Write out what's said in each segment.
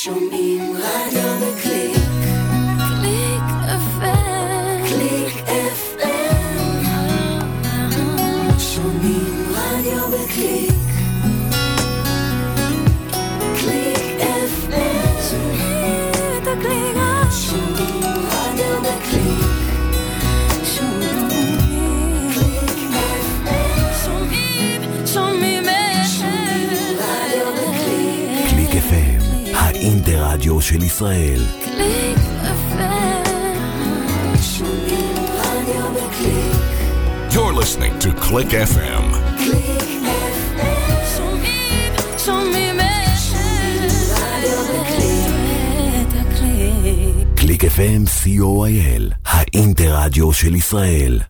show me what I'm clear. של ישראל. קליק You're listening to Click FM. קליק FM co.il, האינטרדיו של ישראל.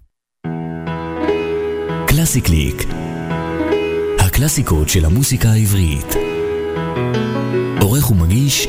קלאסי קליק, הקלאסיקות של המוסיקה העברית. עורך ומגיש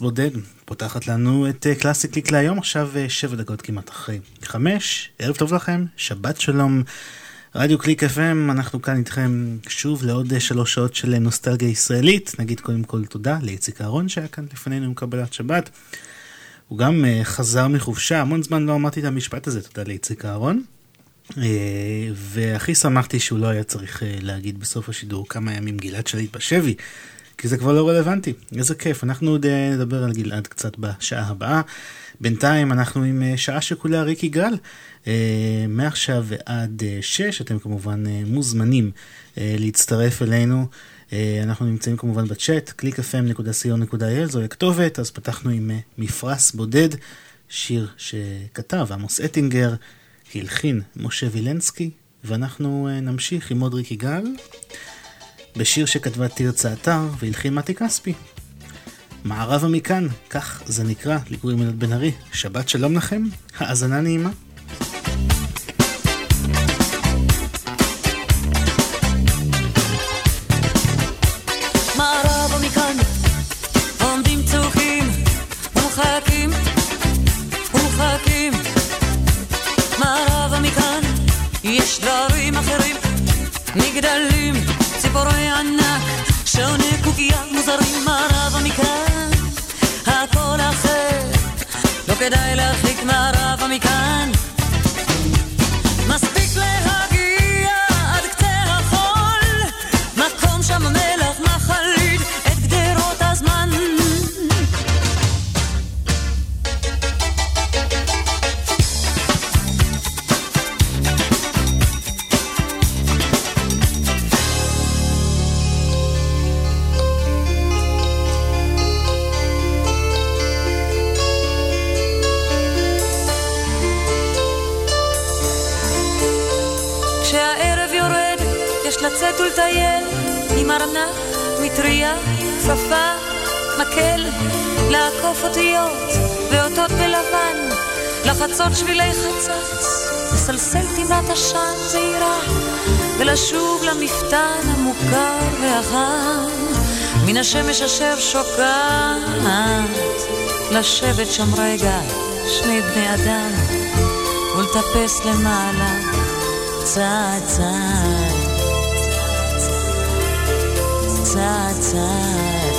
בודד, פותחת לנו את אה, קלאסי קליק להיום, עכשיו אה, שבע דקות כמעט אחרי חמש, ערב טוב לכם, שבת שלום, רדיו קליק FM, אנחנו כאן איתכם שוב לעוד שלוש שעות של נוסטלגיה ישראלית, נגיד קודם כל תודה לאיציק אהרון שהיה כאן לפנינו עם קבלת שבת, הוא גם חזר מחופשה, המון זמן לא אמרתי את המשפט הזה, תודה לאיציק אהרון. והכי שמחתי שהוא לא היה צריך להגיד בסוף השידור כמה ימים. גלעד שליט בשבי. כי זה כבר לא רלוונטי. איזה כיף, אנחנו עוד אה, נדבר על גלעד קצת בשעה הבאה. בינתיים אנחנו עם אה, שעה שכולה ריקי גל. אה, מעכשיו ועד שש אתם כמובן מוזמנים להצטרף אלינו. אנחנו נמצאים כמובן בצ'אט, www.clickfm.co.il זוהי הכתובת, אז פתחנו עם מפרס בודד, שיר שכתב עמוס אטינגר, הלחין משה וילנסקי, ואנחנו נמשיך עם עוד ריקי גל. בשיר שכתבה תרצה אתר והלחין מתי כספי. מערבה מכאן, כך זה נקרא, לקרוא עם בן ארי. שבת שלום לכם, האזנה נעימה. יש דברים אחרים, מגדלים ציפורי ענק, שעוני קוקייה מוזרים מערבה מכאן, הכל אחר, לא כדאי להרחיק מערבה מכאן. ארנק, מטריה, כפפה, מקל, לעקוף אותיות ואותות בלבן, לחצות שבילי חצץ, לסלסל טימת עשן זעירה, ולשוב למפתן המוכר והחם, מן השמש אשר שוקעת, לשבת שם רגע, שני בני אדם, ולטפס למעלה, צעד צעד. צעד צעד.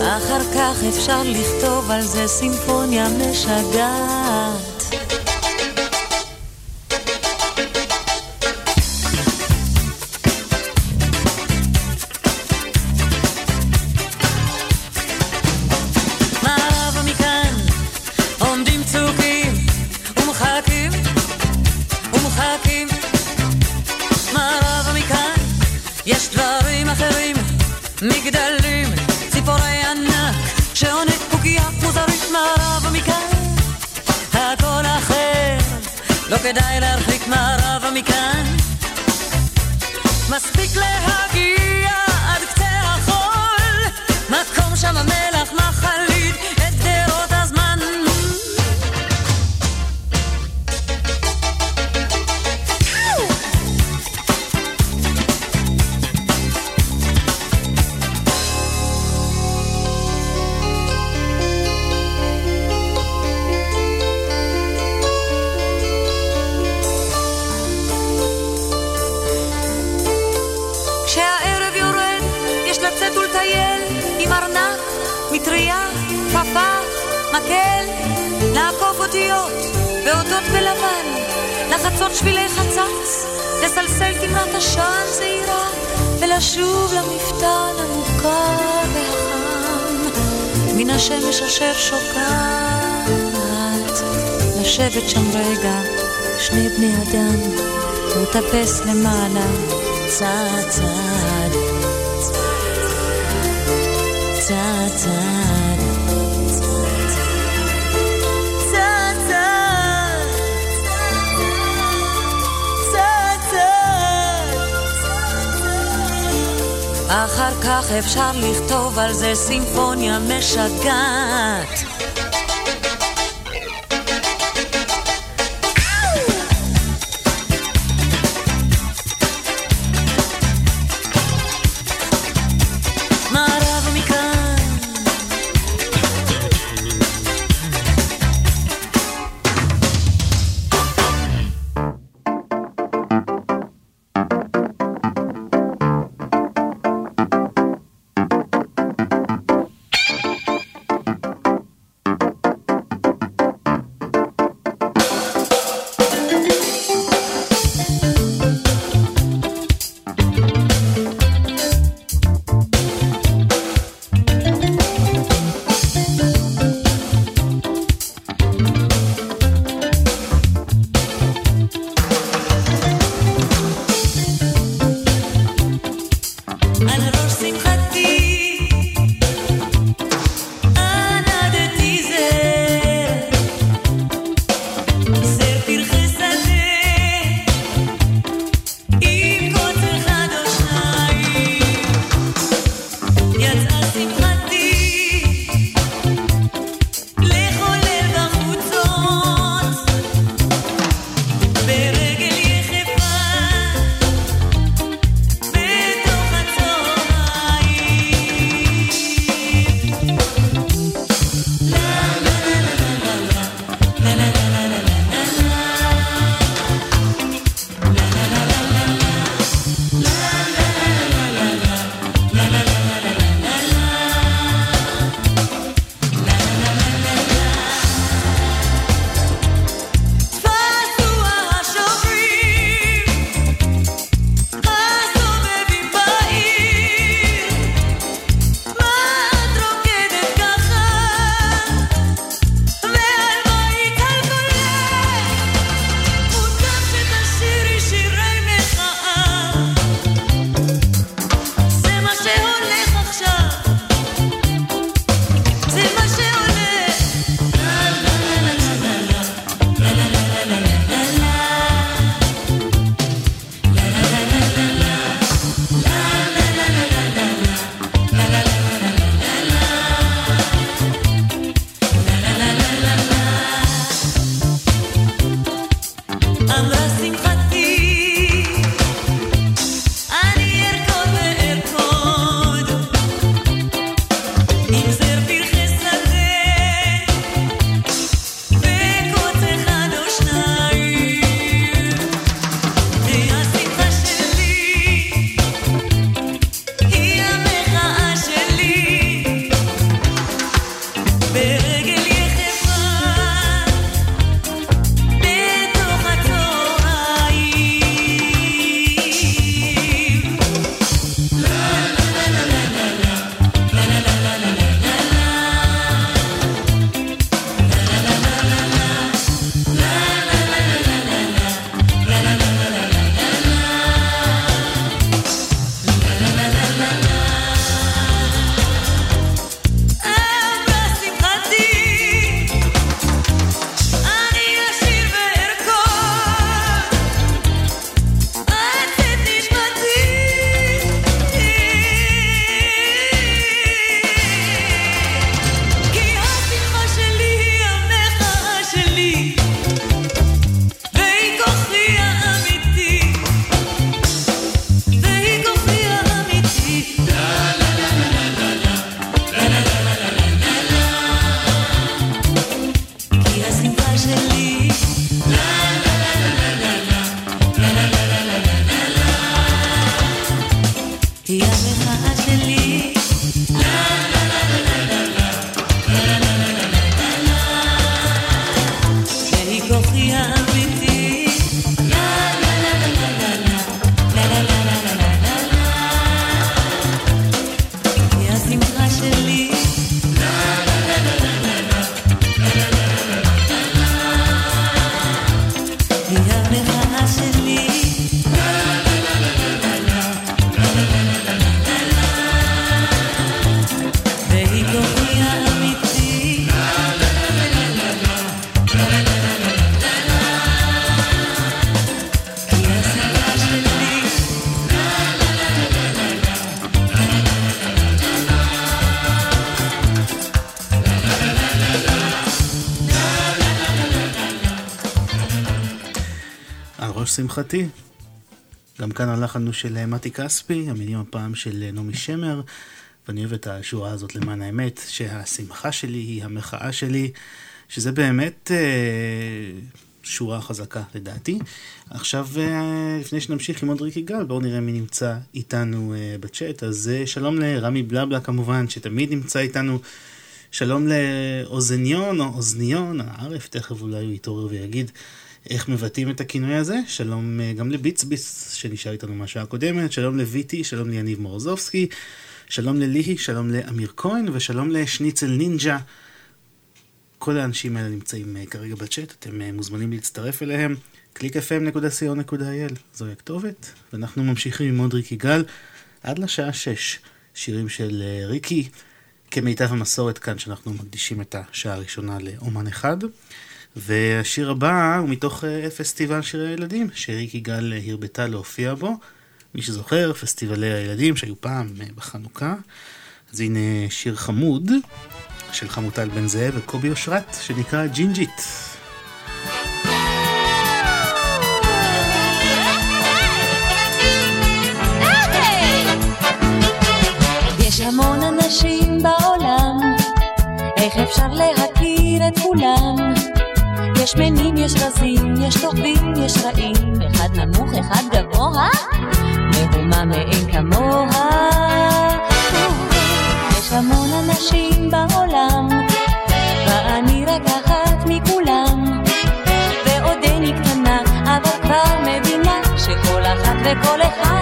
אחר כך אפשר לכתוב על זה סימפוניה משגעת. כדאי להרחיק מערבה מכאן. מספיק להגיע ולטפס למעלה. צעד צעד. צעד צעד. אחר כך אפשר לכתוב על זה סימפוניה משגעת לשמחתי. גם כאן הלחן של מתי כספי, המילים הפעם של נעמי שמר, ואני אוהב את השורה הזאת למען האמת, שהשמחה שלי היא המחאה שלי, שזה באמת אה, שורה חזקה לדעתי. עכשיו, אה, לפני שנמשיך עם עוד ריק יגאל, בואו נראה מי נמצא איתנו אה, בצ'אט. אז אה, שלום לרמי בלבלה כמובן, שתמיד נמצא איתנו. שלום לאוזניון או אוזניון, הערף, תכף אולי הוא יתעורר ויגיד איך מבטאים את הכינוי הזה. שלום אה, גם לביצביס שנשאר איתנו מהשעה הקודמת, שלום לויטי, שלום ליניב מורוזובסקי, שלום לליהי, שלום לאמיר כהן ושלום לשניצל נינג'ה. כל האנשים האלה נמצאים אה, כרגע בצ'אט, אתם אה, מוזמנים להצטרף אליהם. www.clickfm.co.il זוהי הכתובת, ואנחנו ממשיכים עם עוד ריקי גל עד לשעה 6. שירים של ריקי, כמיטב המסורת כאן, שאנחנו מקדישים את השעה הראשונה לאומן אחד. והשיר הבא הוא מתוך אה, פסטיבל שירי הילדים, שריקי גל אה, הרבתה להופיע בו. מי שזוכר, פסטיבלי הילדים שהיו פעם אה, בחנוכה. אז הנה שיר חמוד של חמוטל בן זאב וקובי אושרת, שנקרא ג'ינג'ית. המון אנשים בעולם, איך אפשר להכיר את כולם? יש שמנים, יש רזים, יש טובים, יש רעים, אחד נמוך, אחד גבוה, מהומה מאין כמוה. יש המון אנשים בעולם, ואני רק אחת מכולם, ועודני קטנה, אבל כבר מבינה שכל אחת וכל אחד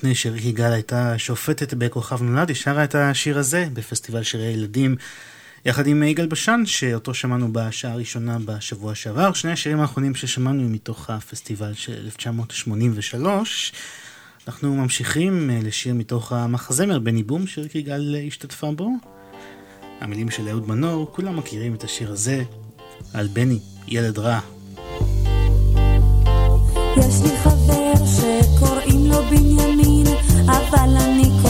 לפני שרי יגאל הייתה שופטת בכוכב נולד, היא שרה את השיר הזה בפסטיבל שירי הילדים, יחד עם יגאל בשן, שאותו שמענו בשעה הראשונה בשבוע שעבר. שני השירים האחרונים ששמענו הם מתוך הפסטיבל של 1983. אנחנו ממשיכים אה, לשיר מתוך המחזמר בני בום שירק יגאל אה, השתתפה בו. המילים של אהוד מנור, כולם מכירים את השיר הזה, על בני, ילד רע. יש לי avalan y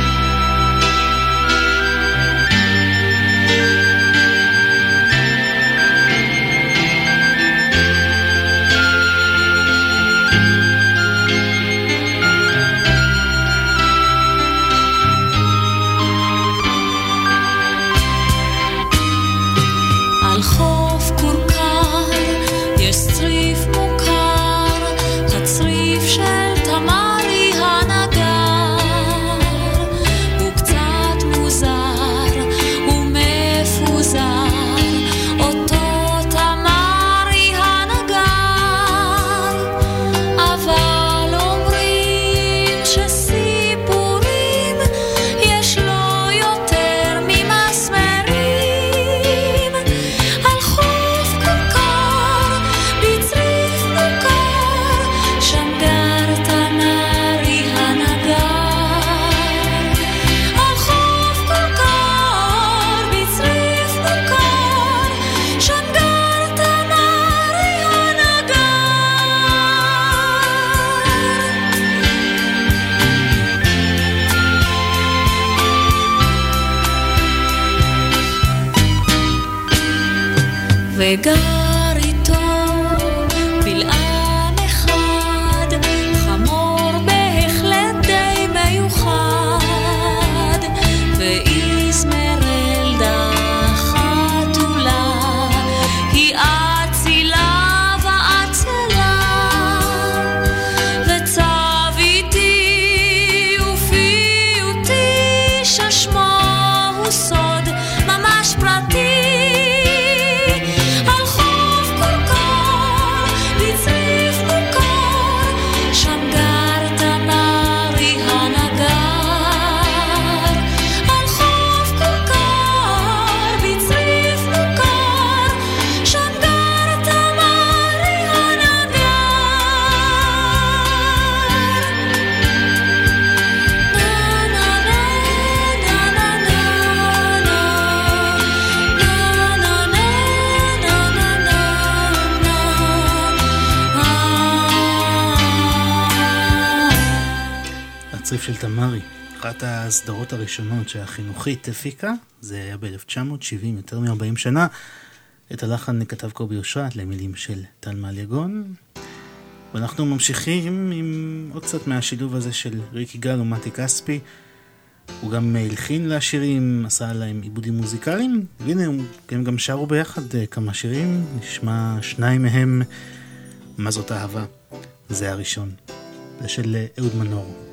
regards. של תמרי, אחת הסדרות הראשונות שהחינוכית הפיקה, זה היה ב-1970, יותר מ-40 שנה. את הלחן כתב קובי אושרת למילים של טל מאליגון. ואנחנו ממשיכים עם עוד קצת מהשילוב הזה של ריק יגאל ומתי כספי. הוא גם הלחין לשירים, עשה להם עיבודים מוזיקליים, והנה הם גם שרו ביחד אה, כמה שירים, נשמע שניים מהם, מה זאת אהבה. זה הראשון. זה של אה, אהוד מנור.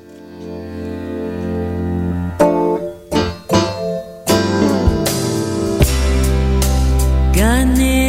Gané.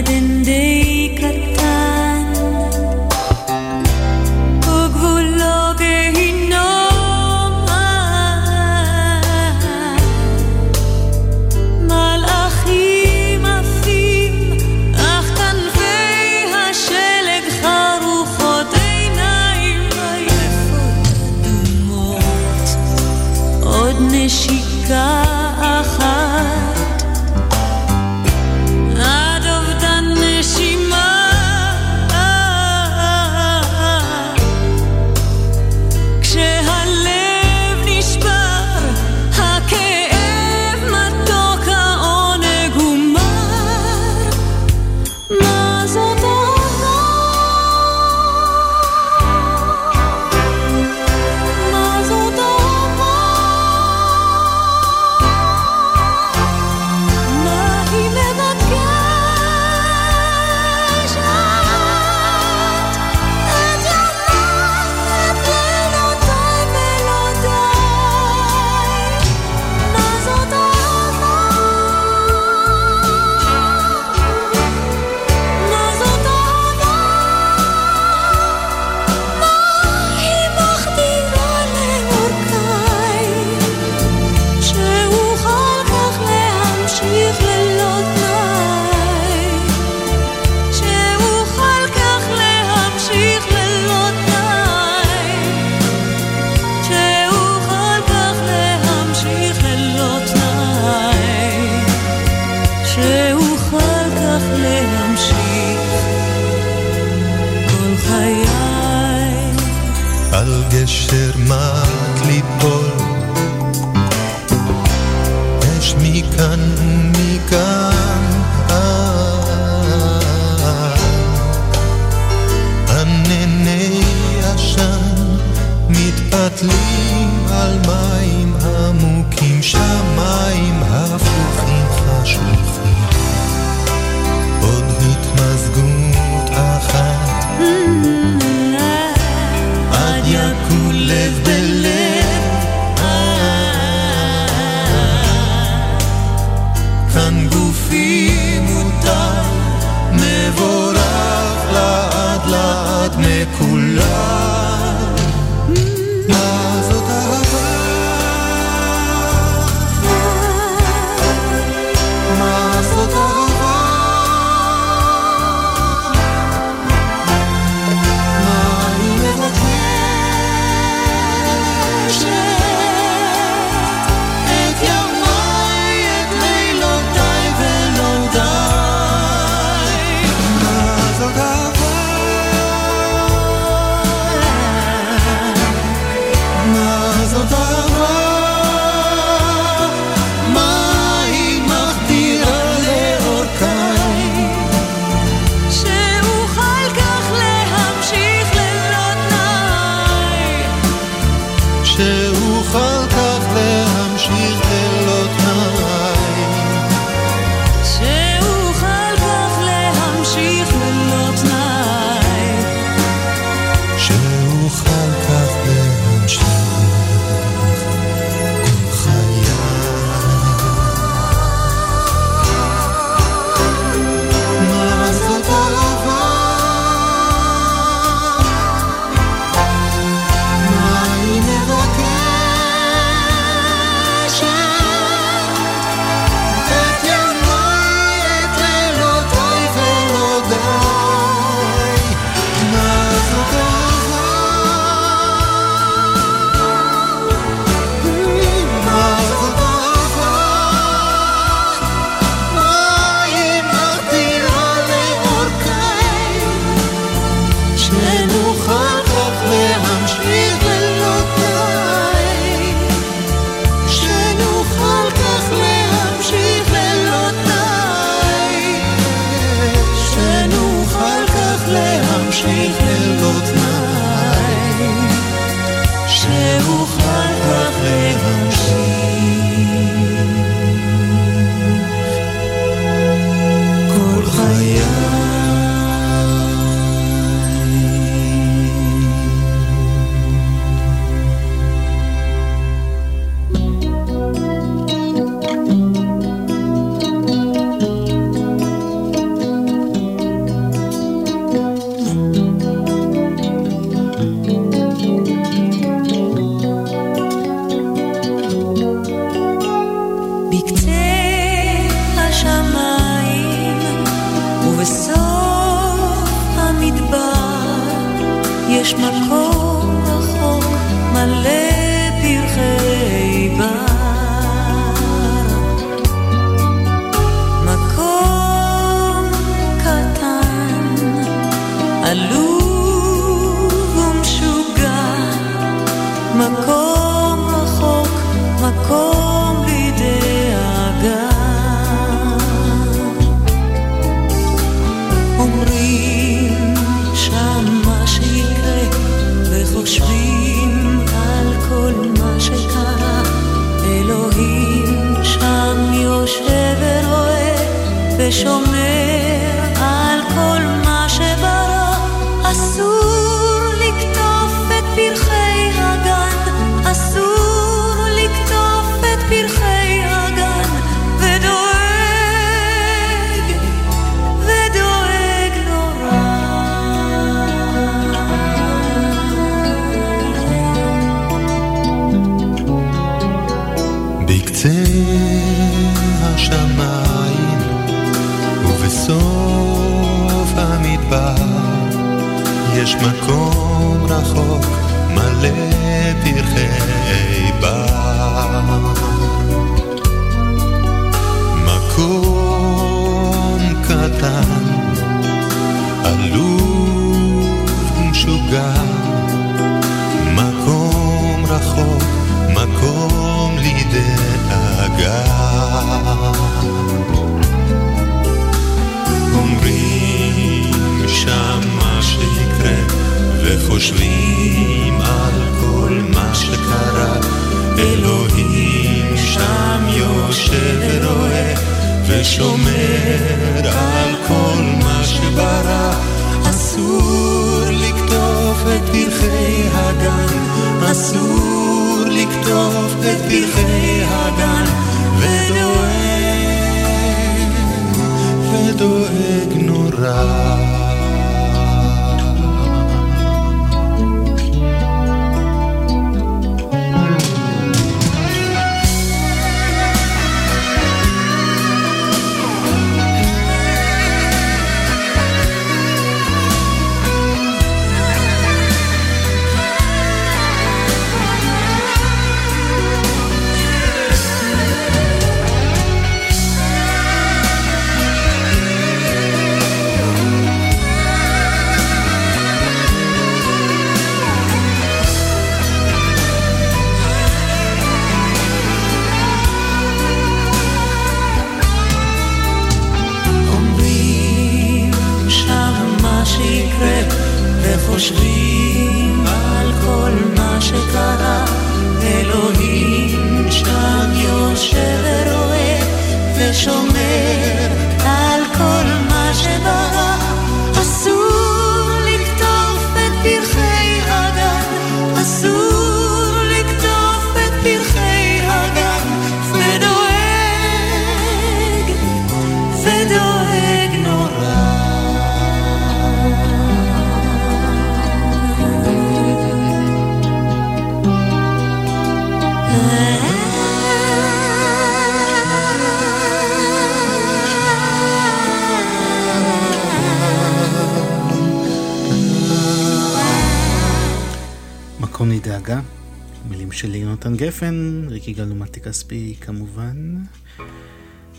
גלומן, ריקי גל כספי כמובן.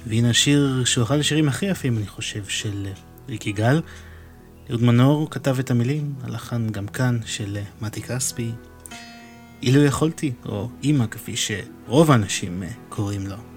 והנה השיר שהוא אחד השירים הכי יפים, אני חושב, של ריקי גל. אהוד מנור כתב את המילים, הלחן גם כאן של מתי כספי. אילו יכולתי, או אימא כפי שרוב האנשים אה, קוראים לו.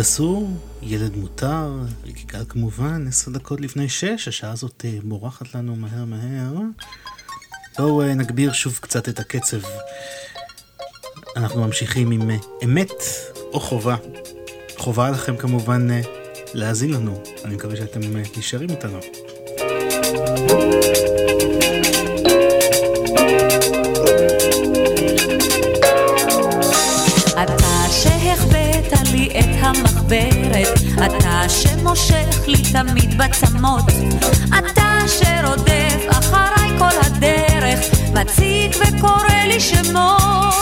אסור, ילד מותר, רגיגה כמובן, עשר דקות לפני שש, השעה הזאת אה, מורחת לנו מהר מהר. בואו אה, נגביר שוב קצת את הקצב. אנחנו ממשיכים עם אה, אמת או חובה. חובה לכם כמובן להאזין לנו, אני מקווה שאתם נשארים איתנו. בצמות. אתה שרודף אחריי כל הדרך, מציג וקורא לי שמות.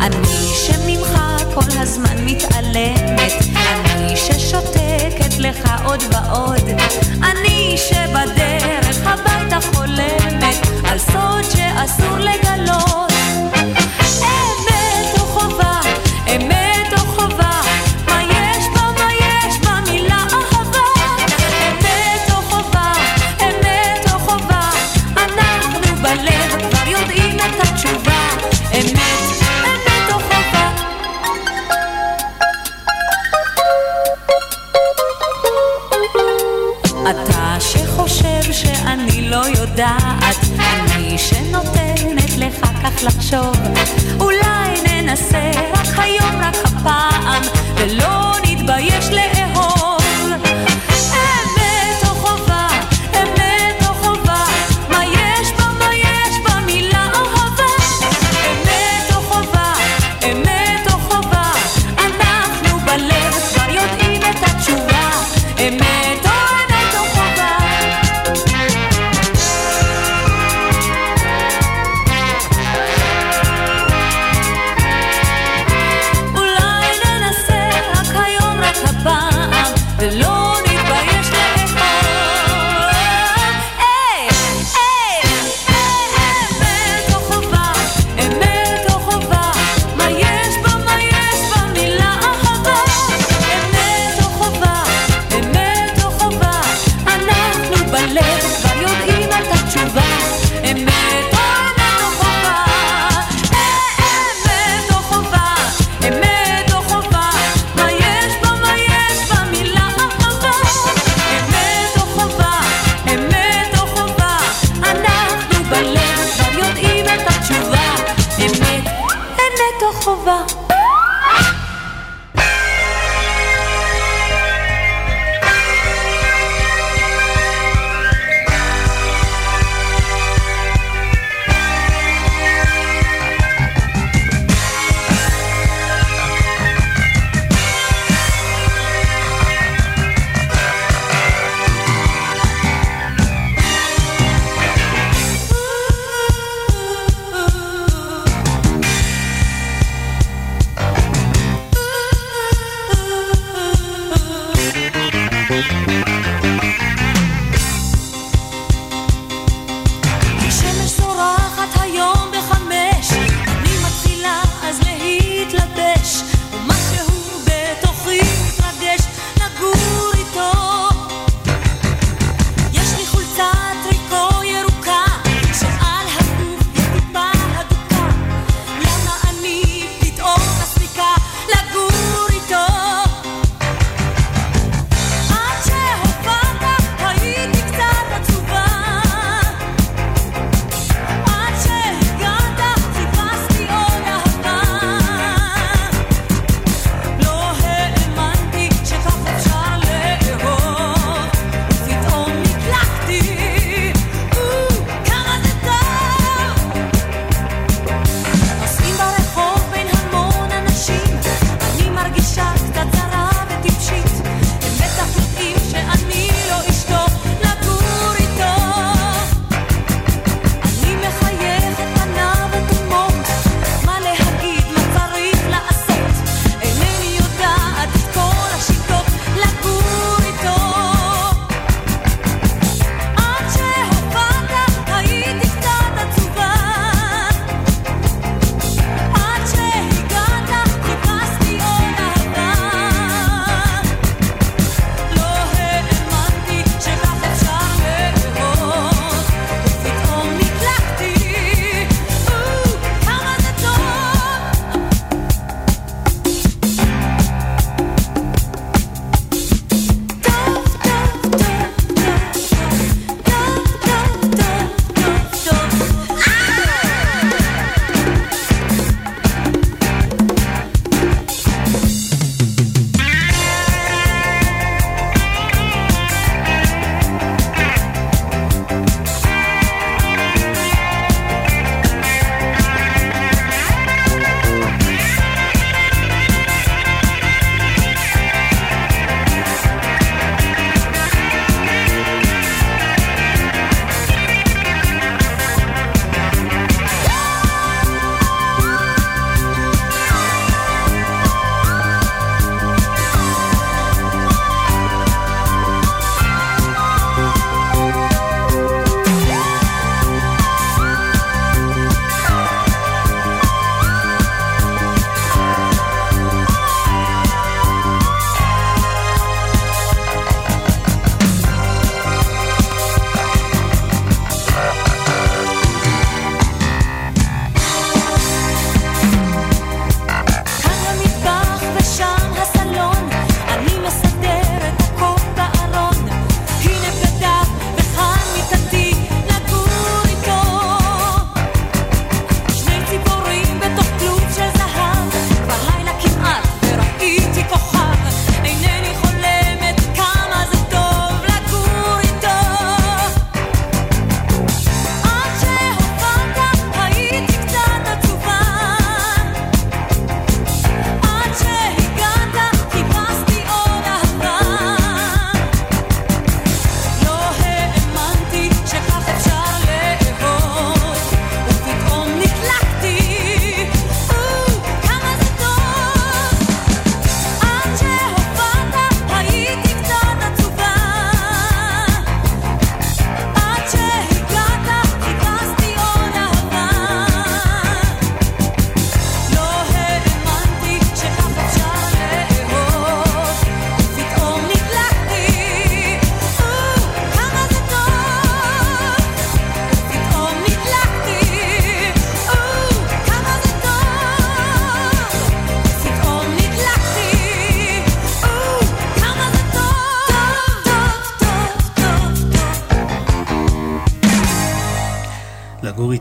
אני שממך כל הזמן מתעלמת, אני ששותקת לך עוד ועוד,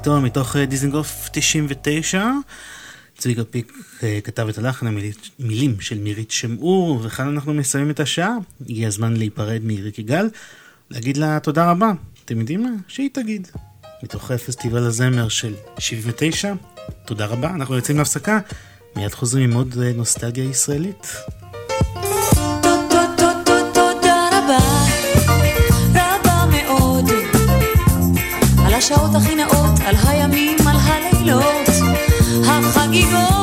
איתו מתוך אה, דיזנגוף 99. צביקה פיק אה, כתב את הלחן, המילים של מירית שמעור, וכאן אנחנו מסיימים את השעה. הגיע הזמן להיפרד מריק יגאל, להגיד לה תודה רבה. אתם יודעים מה? שהיא תגיד. מתוך פסטיבל הזמר של 79, תודה רבה. אנחנו יוצאים להפסקה, מיד חוזרים עם עוד אה, נוסטלגיה ישראלית. השעות הכי נאות, על הימים, על הלילות, החגיגות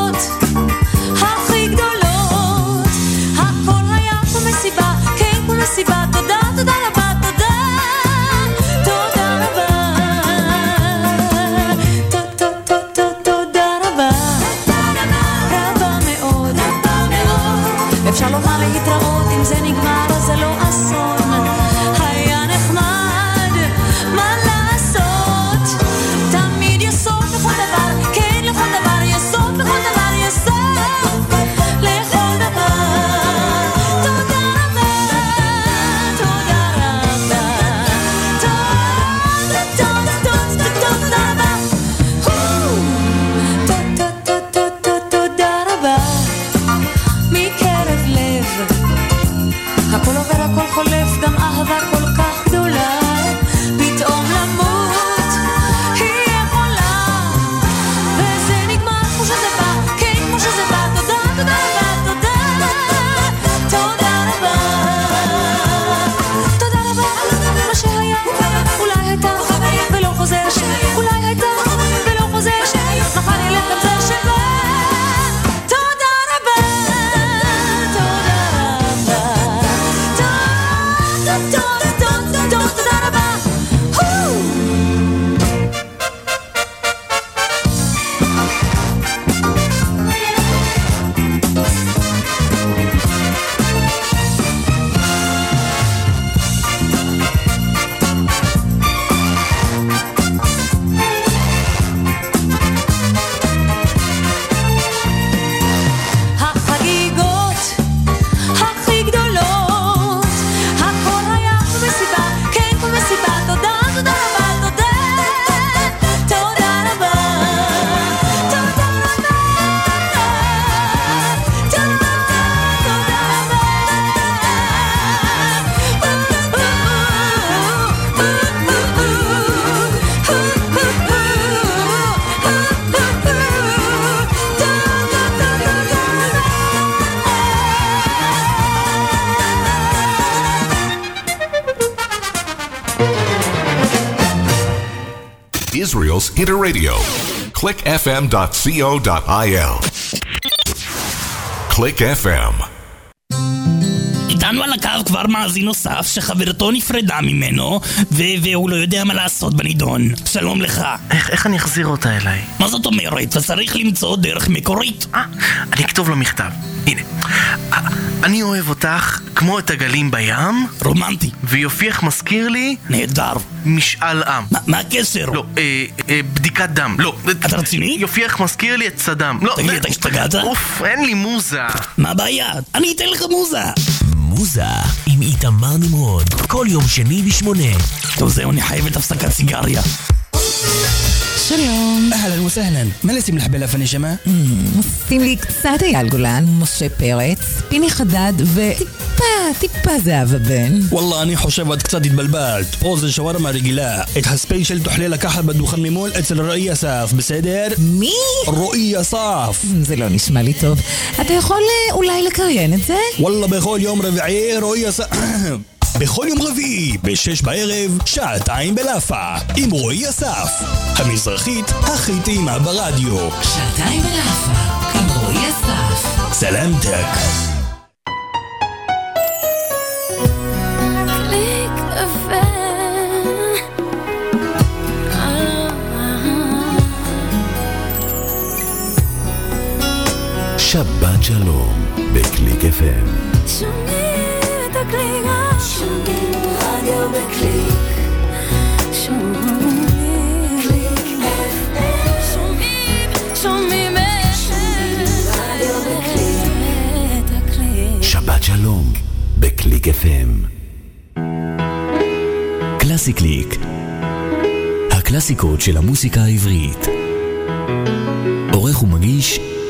Hitter Radio. clickfm.co.il. Click FM. איתנו על הקו כבר מאזין נוסף שחברתו נפרדה ממנו ו- והוא לא יודע מה לעשות בנידון. שלום לך. איך, איך אני אחזיר אותה אליי? מה זאת אומרת? אתה צריך למצוא דרך מקורית. אה, אני אכתוב לו מכתב. הנה. אה, אני אוהב אותך כמו את הגלים בים. רומנטי. ויופייך מזכיר לי... נהדר. משאל עם. מה, מה הקשר? לא, אה, אה, בדיקת דם. לא. אתה רציני? יופייך מזכיר לי את סדאם. לא. תגיד, אתה השתגעת? אוף, אין לי מוזה. מה הבעיה? אני אתן לך מוזה. מוזה עם איתמר נמרוד, כל יום שני בשמונה. טוב זהו, אני חייבת הפסקת סיגריה. שלום. אהלן וסהלן. מה לשים לך בלפן נשמה? שים לי קצת אייל גולן, משה פרץ, פיני חדד וטיפה, טיפה זהבה בן. וואלה, אני חושב את קצת התבלבלת. פה זה שווארמה רגילה. את הספיישל תוכלי לקחת בדוכן ממול אצל רועי אסף, בסדר? מי? רועי אסף. זה לא נשמע לי טוב. אתה יכול אה, אולי לקריין את זה? וואלה, בכל יום רביעי רועי אסף... בכל יום רביעי, בשש בערב, שעתיים בלאפה, עם רועי אסף. המזרחית הכי טעימה ברדיו. שעתיים בלאפה, עם רועי אסף. סלמתק. שבת שלום בקליק FM. שומעים את הקליק, שומעים רדיו בקליק. שומעים שומעים, שומעים רדיו בקליק. את הקליק. שבת שלום בקליק FM. קלאסי קליק. הקלאסיקות של המוסיקה העברית. עורך ומגיש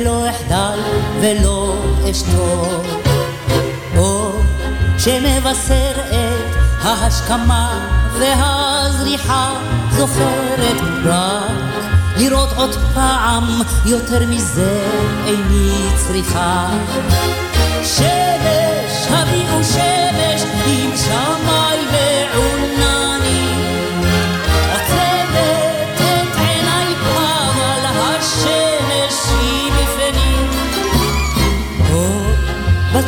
ולא אחדל ולא אשתוק. או שמבשר את ההשכמה והזריחה, זוכרת רק לראות עוד פעם, יותר מזה איני צריכה. שמש,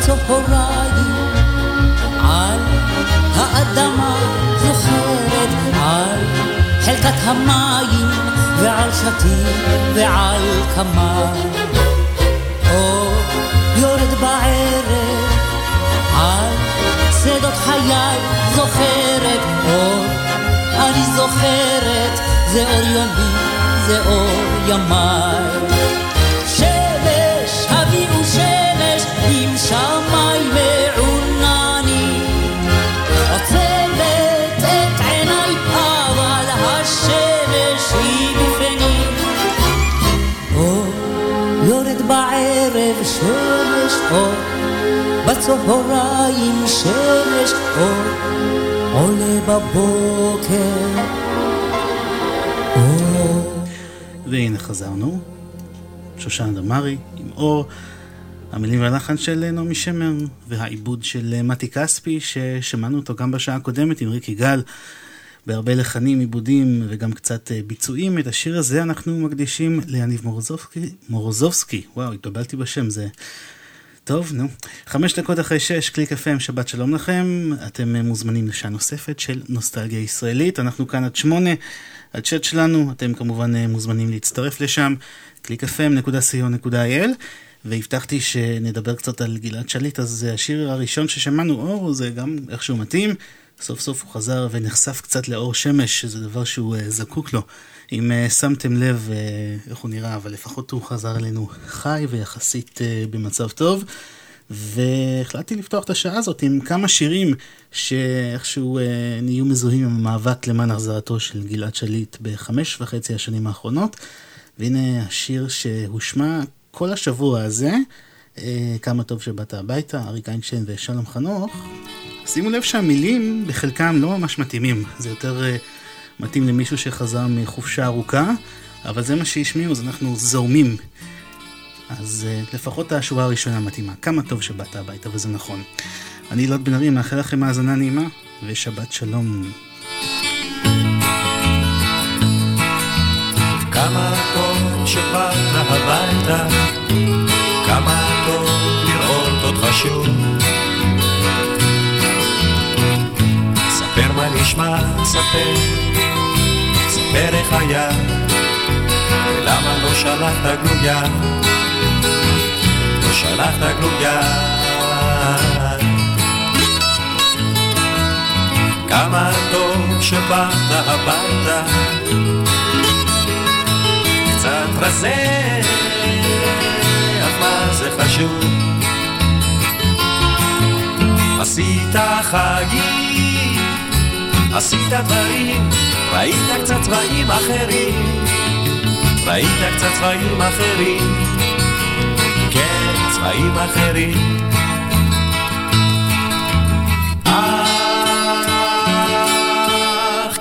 בצהריים על האדמה זוכרת על חלקת המים ועל שתים ועל כמה. או יורד בערב על שדות חיי זוכרת אור אני זוכרת זה אור יומי זה אור ימיי שמש אור בצהריים שמש אור עולה בבוקר. והנה חזרנו, שושנה דמארי עם אור. המילים והלחן של נעמי שמר והעיבוד של מתי כספי ששמענו אותו גם בשעה הקודמת עם ריק יגאל בהרבה לחנים, עיבודים וגם קצת אה, ביצועים. את השיר הזה אנחנו מקדישים ליניב מורוזובסקי, מורוזובסקי, וואו, התבלבלתי בשם, זה... טוב, נו. חמש דקות אחרי שש, קליק FM, שבת שלום לכם. אתם אה, מוזמנים לשעה נוספת של נוסטלגיה ישראלית. אנחנו כאן עד שמונה, הצ'אט שלנו, אתם כמובן אה, מוזמנים להצטרף לשם. www.clickfm.co.il והבטחתי שנדבר קצת על גלעד שליט, אז השיר הראשון ששמענו, אור, זה גם איכשהו מתאים. סוף סוף הוא חזר ונחשף קצת לאור שמש, שזה דבר שהוא uh, זקוק לו. אם uh, שמתם לב uh, איך הוא נראה, אבל לפחות הוא חזר אלינו חי ויחסית uh, במצב טוב. והחלטתי לפתוח את השעה הזאת עם כמה שירים שאיכשהו uh, נהיו מזוהים עם המאבק למען החזרתו של גלעד שליט בחמש וחצי השנים האחרונות. והנה השיר שהושמע כל השבוע הזה, כמה טוב שבאת הביתה, אריק איינשטיין ושלום חנוך, שימו לב שהמילים בחלקם לא ממש מתאימים, זה יותר אה, מתאים למישהו שחזר מחופשה ארוכה, אבל זה מה שהשמיעו, אז אנחנו זורמים. אז אה, לפחות השורה הראשונה מתאימה. כמה טוב שבאת הביתה, וזה נכון. אני אלעד בן ארי, מאחל לכם האזנה נעימה, ושבת שלום. כמה טוב שבאת הביתה, כמה שוב. ספר מה נשמע, ספר, ספר איך היה, ולמה לא שלחת גלויה, לא שלחת גלויה. כמה טוב שבאת הביתה קצת רזה, מה זה חשוב? עשית חגים, עשית דברים, ראית קצת צבעים אחרים, ראית קצת צבעים אחרים, כן, צבעים אחרים. אך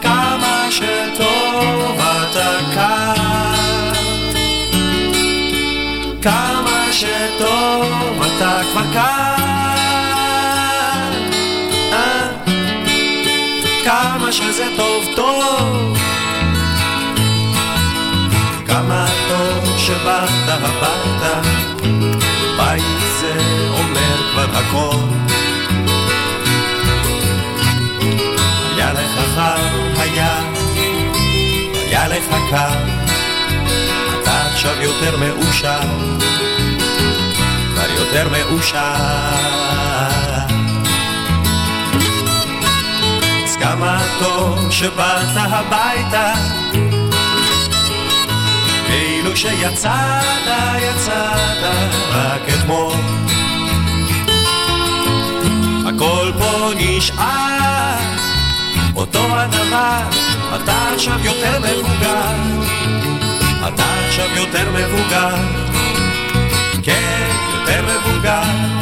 כמה שטוב אתה כאן כמה שטוב אתה כבר כאן. כמה שזה טוב טוב. כמה טוב שבאת הביתה, בית זה אומר כבר הכל. היה לך חם, היה, היה לך קר, אתה עכשיו יותר מאושר, כבר יותר מאושר. כמה טוב שבאת הביתה, כאילו שיצאת, יצאת רק אתמול. הכל פה נשאר אותו הדבר, אתה עכשיו יותר מבוגר, אתה עכשיו יותר מבוגר, כן, יותר מבוגר.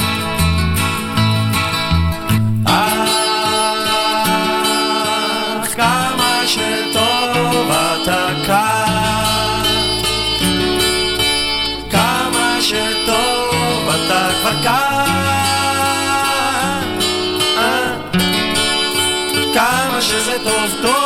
כמה שזה טוב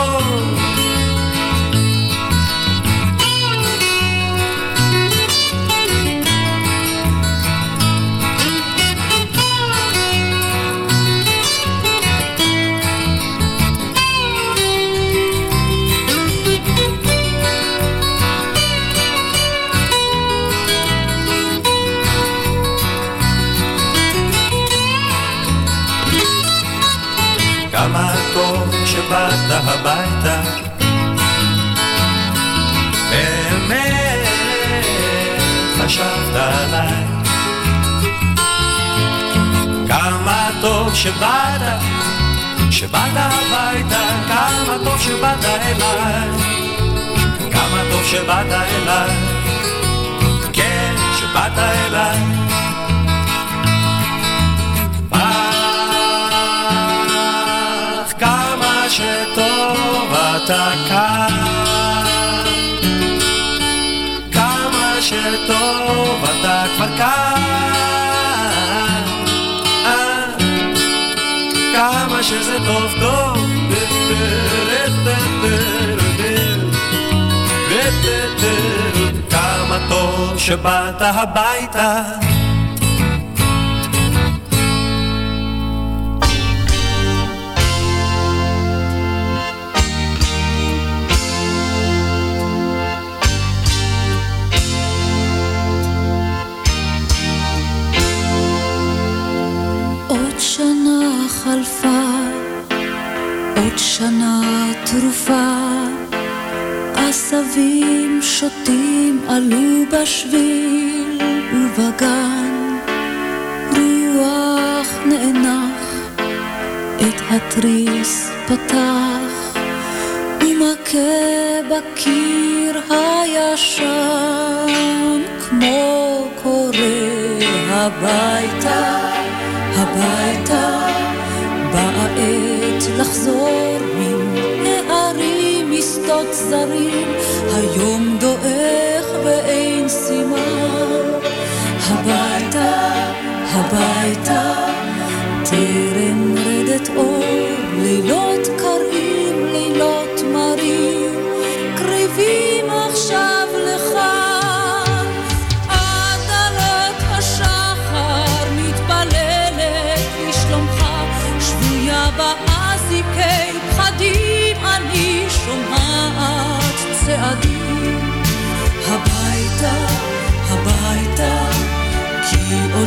חשבת עליי? כמה טוב שבאת, שבאת הביתה כמה טוב שבאת אליי. כמה טוב שבאת אליי. כן, שבאת אליי. אך כמה שטוב אתה כאן שטוב אתה כבר כאן. אה, כמה שזה טוב טוב. כמה טוב שבאת הביתה חלפה, עוד שנה תרופה, עשבים שוטים עלו בשביל ובגן, רוח נאנח, את התריס פתח, ומכה בקיר הישן, כמו קורא הביתה. הביתה, עת לחזור מן הערים משדות זרים, היום דועך ואין סימן. הביתה, הביתה, טרם רדת אור, לילות קרים,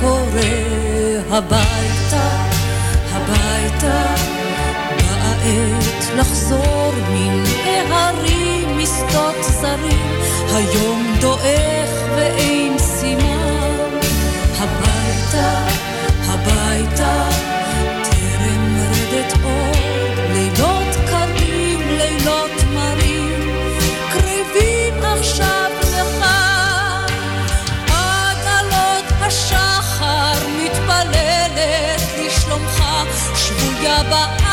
קורא הביתה, הביתה. באה עת לחזור מן ההרים משדות זרים, היום דועך ואין סימן. הביתה. Baba.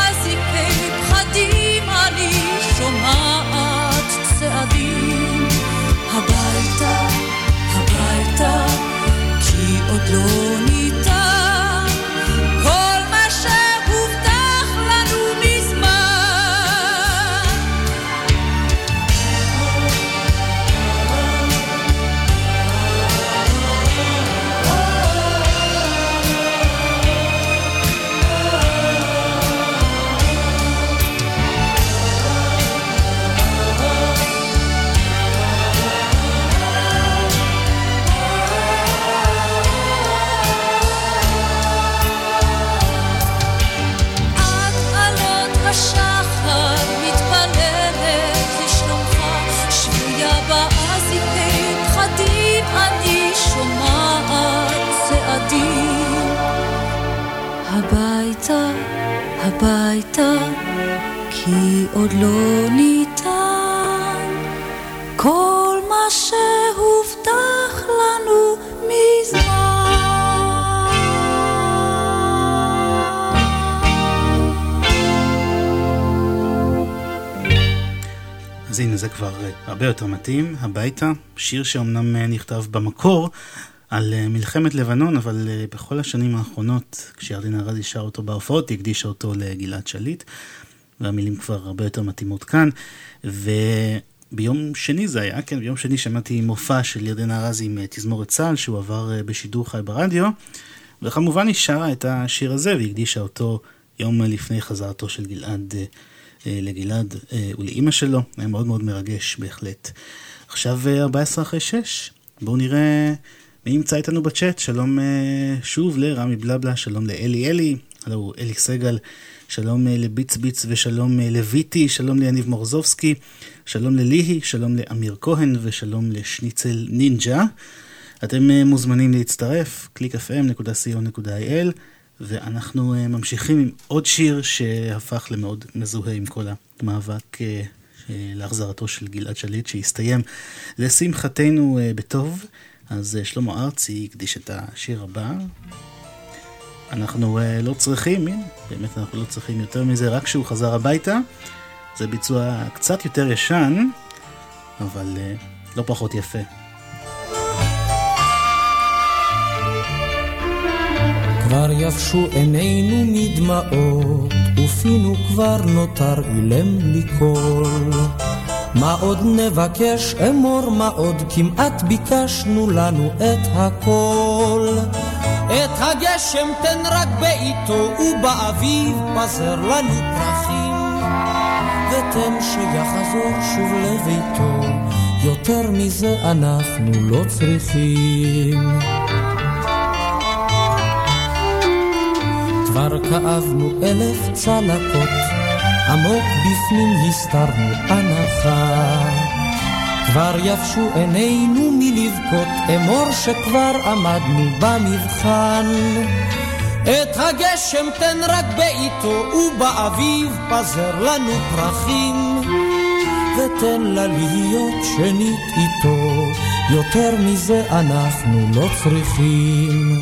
הביתה, הביתה, כי עוד לא ניתן כל מה שהובטח לנו מזמן. אז הנה זה כבר הרבה יותר מתאים, הביתה, שיר שאומנם אה, נכתב במקור על אה, מלחמת לבנון, אבל אה, בכל השנים האחרונות, כשירדנה ארזי שר אותו בהופעות, היא הקדישה אותו לגלעד שליט, והמילים כבר הרבה יותר מתאימות כאן. וביום שני זה היה, כן, ביום שני שמעתי מופע של ירדנה ארזי עם אה, תזמורת צה"ל, שהוא עבר בשידור חי ברדיו, וכמובן היא שרה את השיר הזה והקדישה אותו יום לפני חזרתו של גלעד לגלעד ולאימא שלו, היה מאוד מאוד מרגש בהחלט. עכשיו אה, 14 אחרי 6, בואו נראה מי נמצא איתנו בצ'אט, שלום אה, שוב לרמי בלבלה, שלום לאלי אלי, הלו אלי סגל, שלום אה, לביץ ביץ ושלום אה, לויטי, שלום ליניב מורזובסקי, שלום לליהי, שלום לאמיר כהן ושלום לשניצל נינג'ה. אתם מוזמנים להצטרף, www.clickfm.co.il ואנחנו ממשיכים עם עוד שיר שהפך למאוד מזוהה עם כל המאבק להחזרתו של גלעד שליט שהסתיים לשמחתנו בטוב. אז אה, שלמה ארצי הקדיש את השיר הבא. אנחנו אה, לא צריכים, הנה, באמת אנחנו לא צריכים יותר מזה, רק כשהוא חזר הביתה. זה ביצוע קצת יותר ישן, אבל אה, לא פחות יפה. כבר יבשו עינינו מדמעות, ופינו כבר נותר אילם לי קול. מה עוד נבקש אמור מה עוד כמעט ביקשנו לנו את הכל. את הגשם תן רק בעיתו ובאביב פזר לנו פרחים. ותן שיחזור שוב לביתו, יותר מזה אנחנו לא צריכים. כבר כאבנו אלף צלקות, עמוק בפנים הסתרנו הנחה. כבר יבשו עינינו מלבכות, אמור שכבר עמדנו במבחן. את הגשם תן רק בעיתו, ובאביב פזר לנו פרחים. ותן לה להיות שנית איתו, יותר מזה אנחנו לא צריכים.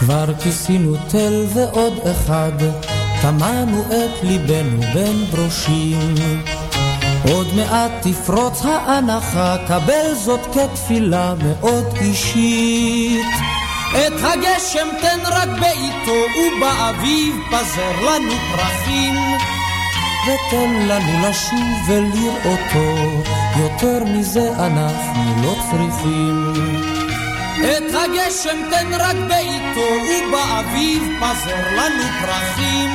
כבר כיסינו תל ועוד אחד, טמנו את ליבנו בין ברושים. עוד מעט תפרוץ האנחה, קבל זאת כתפילה מאוד אישית. את הגשם תן רק בעיתו, ובאביב פזר לנו פרחים. ותן לנו לשוב ולראותו, יותר מזה אנחנו לא צריכים. את הגשם תן רק בעיתו, ובאביב פזר לנו פרחים.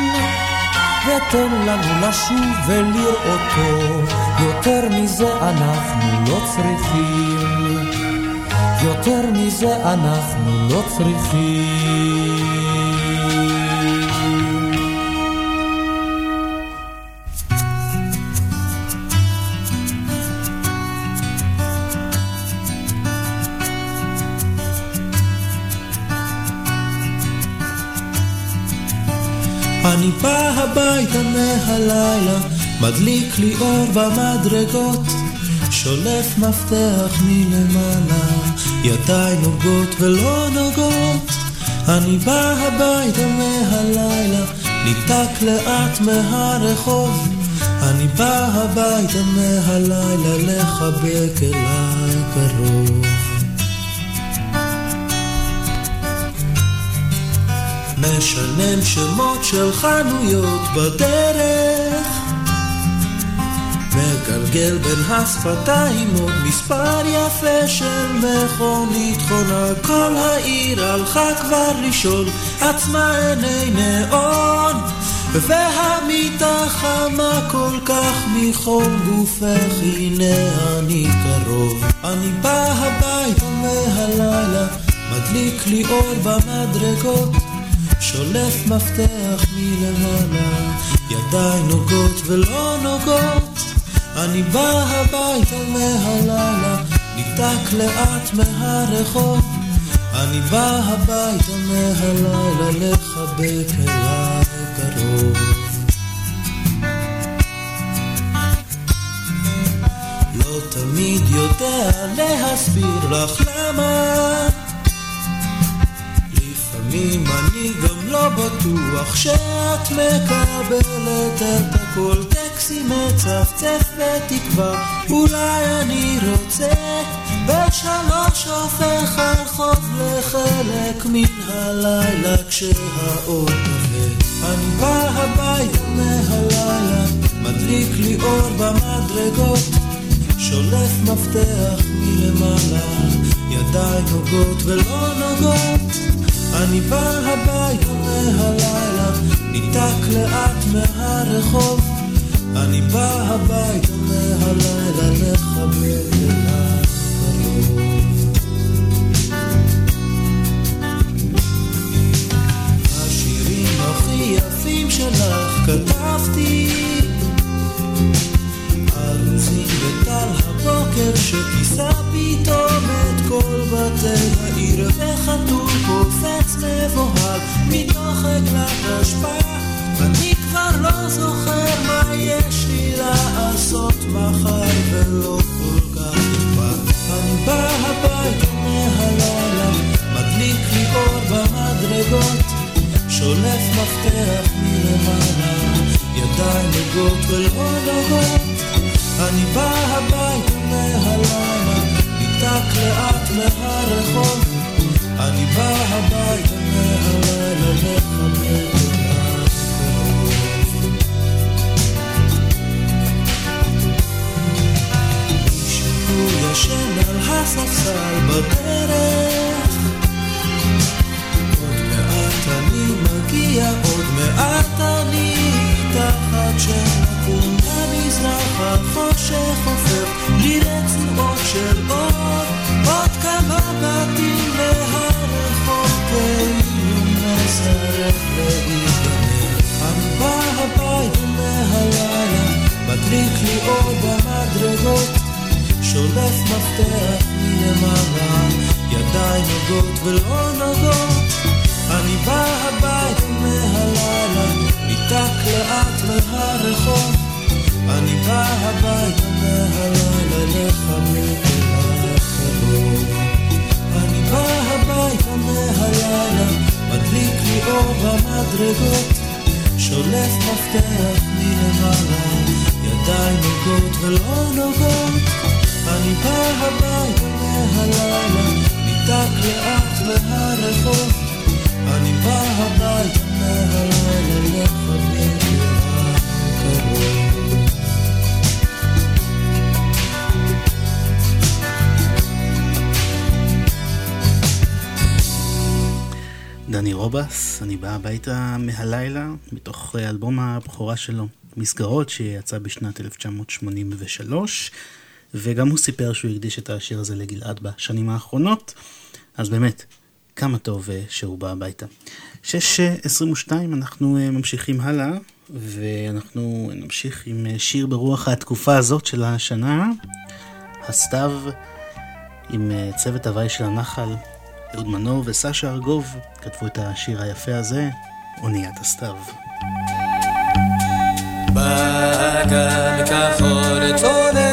ותן לנו לשוב ולראותו, יותר מזה אנחנו לא צריכים. יותר מזה אנחנו לא צריכים. אני בא הביתה מהלילה, מדליק לי אור במדרגות, שולף מפתח מלמעלה, ידיי נוגעות ולא נוגעות. אני בא הביתה מהלילה, ניתק לאט מהרחוב. אני בא הביתה מהלילה לחבק אליי קרוב. משלם שמות של חנויות בדרך. מגלגל בין השפתיים עוד מספר יפה של מכונית חונה. כל העיר הלכה כבר לשאול עצמה עיני נאון והמיטה חמה כל כך מחום גופך הנה אני קרוב. אני בא הביתה מהלילה מדליק לי אור במדרגות שולף מפתח מלמעלה, ידיי נוגעות ולא נוגעות. אני בא הביתה מהלילה, ניתק לאט מהרחוב. אני בא הביתה מהלילה לחבק אליי קרוב. לא תמיד יודע להסביר לך למה לפעמים אני גם לא בטוח שאת מקבלת את הכל. טקסי מצפצף בתקווה אולי אני רוצה בשלוש הופך הרחוב לחלק מן הלילה כשהאור עולה אני בא הביתה מהלילה מדליק לי אור במדרגות. שולף מפתח מלמעלה ידיי נוגעות ולא נוגעות אני בא הביתה מהלילה, ניתק לאט מהרחוב. אני בא הביתה מהלילה לחבק אליי. השירים הכי יפים שלך כתבתי ארוזים בטל הבוקר שכיסה פתאום את כל בתי העיר וחתול קופץ מבוהל מתוך עגלת אשפה אני כבר לא זוכר מה יש לי לעשות מחר ולא כל כך אכפת. אני בא הביתה מהלילה מדליק לי אור במדרגות שולף מפתח מלמעלה. ידיים נוגעות ולא נוגעות אני בא הביתה מהלילה, ניתק לאט מהרחוב. אני בא הביתה מהלילה לחבק אותך מישהו ישן על הספסל בדרך. עוד מעט אני מגיע, עוד מעט אני תחת שנקום במזרח החושך הופך לי רצועות של אור עוד כמה בתים מהרחוב כאילו מסרב להיגמר אני בא הביתה מהלילה מדליק לי אור במדרגות שולף מפתח מלמעלה ידיי נוגעות ולא נוגעות אני בא הביתה מהלילה ניתק לאט מהרחוב אני בא הביתה מהלילה אליי קרוב אני בא הביתה מהלילה מדליק לי אור במדרגות שולף מפתח מלמעלה ידיי נוגעות ולא נוגעות אני בא הביתה מהלילה ניתק לאט מהרחוב. אני בא הביתה מהלילה לחבק דני רובס, אני בא הביתה מהלילה, מתוך אלבום הבכורה שלו, מסגרות, שיצא בשנת 1983, וגם הוא סיפר שהוא הקדיש את השיר הזה לגלעד בשנים האחרונות, אז באמת, כמה טוב אה, שהוא בא הביתה. 6.22 אנחנו אה, ממשיכים הלאה, ואנחנו נמשיך עם אה, שיר ברוח התקופה הזאת של השנה, הסתיו, עם צוות הוואי של הנחל. אהוד מנור וסשה ארגוב כתבו את השיר היפה הזה, אוניית הסתיו. בגל כחול צונן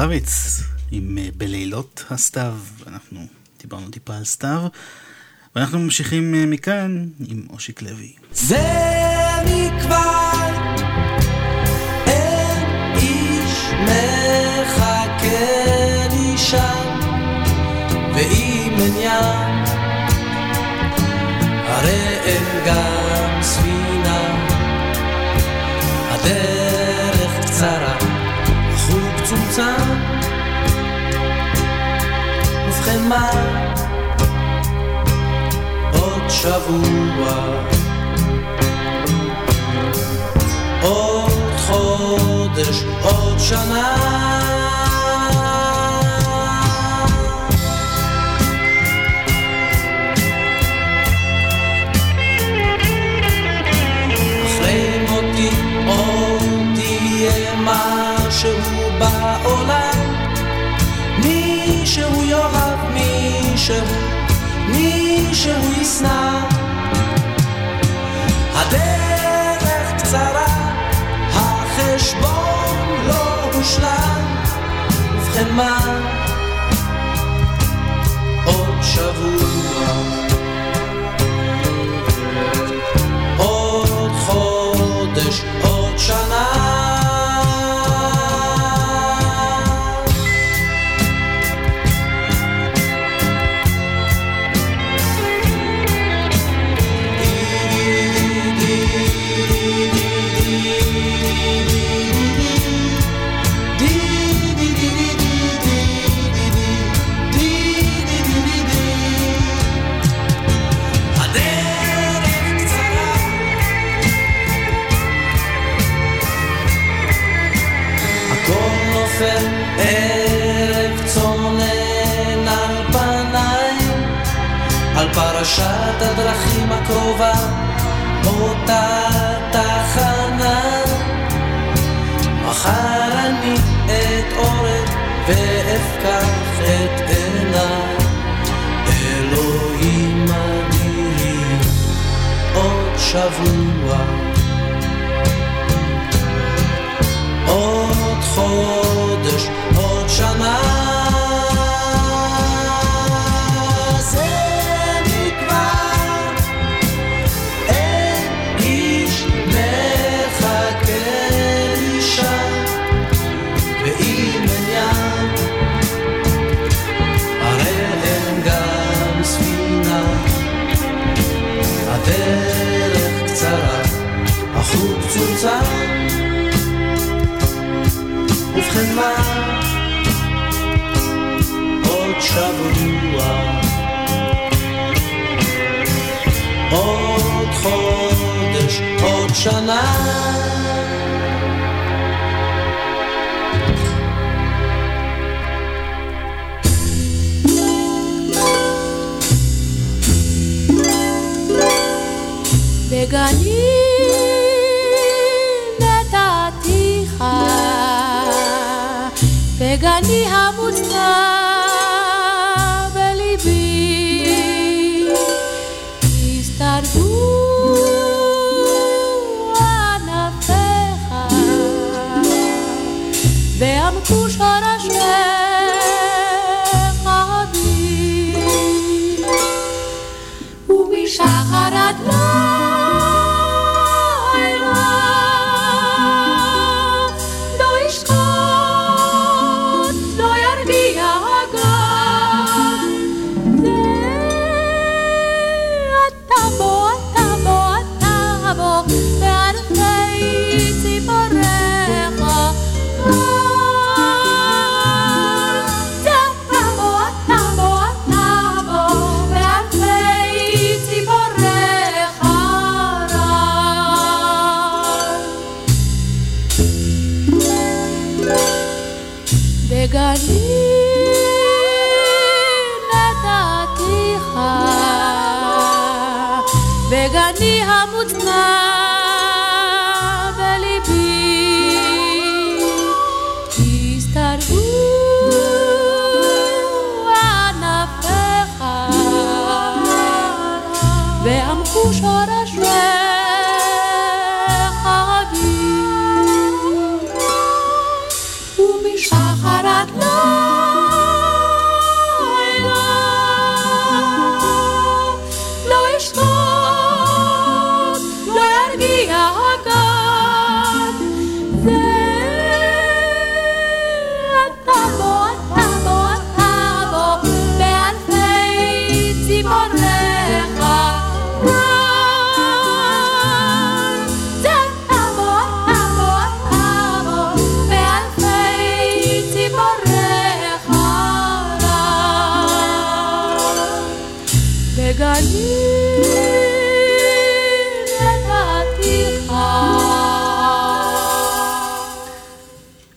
רביץ עם אה, בלילות הסתיו, אנחנו דיברנו טיפה על סתיו, ואנחנו ממשיכים אה, מכאן עם אושיק לוי. זה מכבר אין איש מחכה לי שם ואם אין ים הרי אין גם ספינה הדרך קצרה החוג צומצם ובכן מה? עוד שבוע. עוד חודש, עוד שנה. מישהו, מישהו ישנא. הדרך קצרה, החשבון לא הושלם, ובכן מה? עוד שבוע, עוד חודש, עוד שנה. על פרשת הדרכים הקרובה אותה תחנה. מחר אני אתעורר ואפקח את עיניי. אלוהים אדירים עוד שבוע. עוד חודש, עוד שבוע עוד חודש, עוד שנה בגנים נתתיך, בגני המוצנע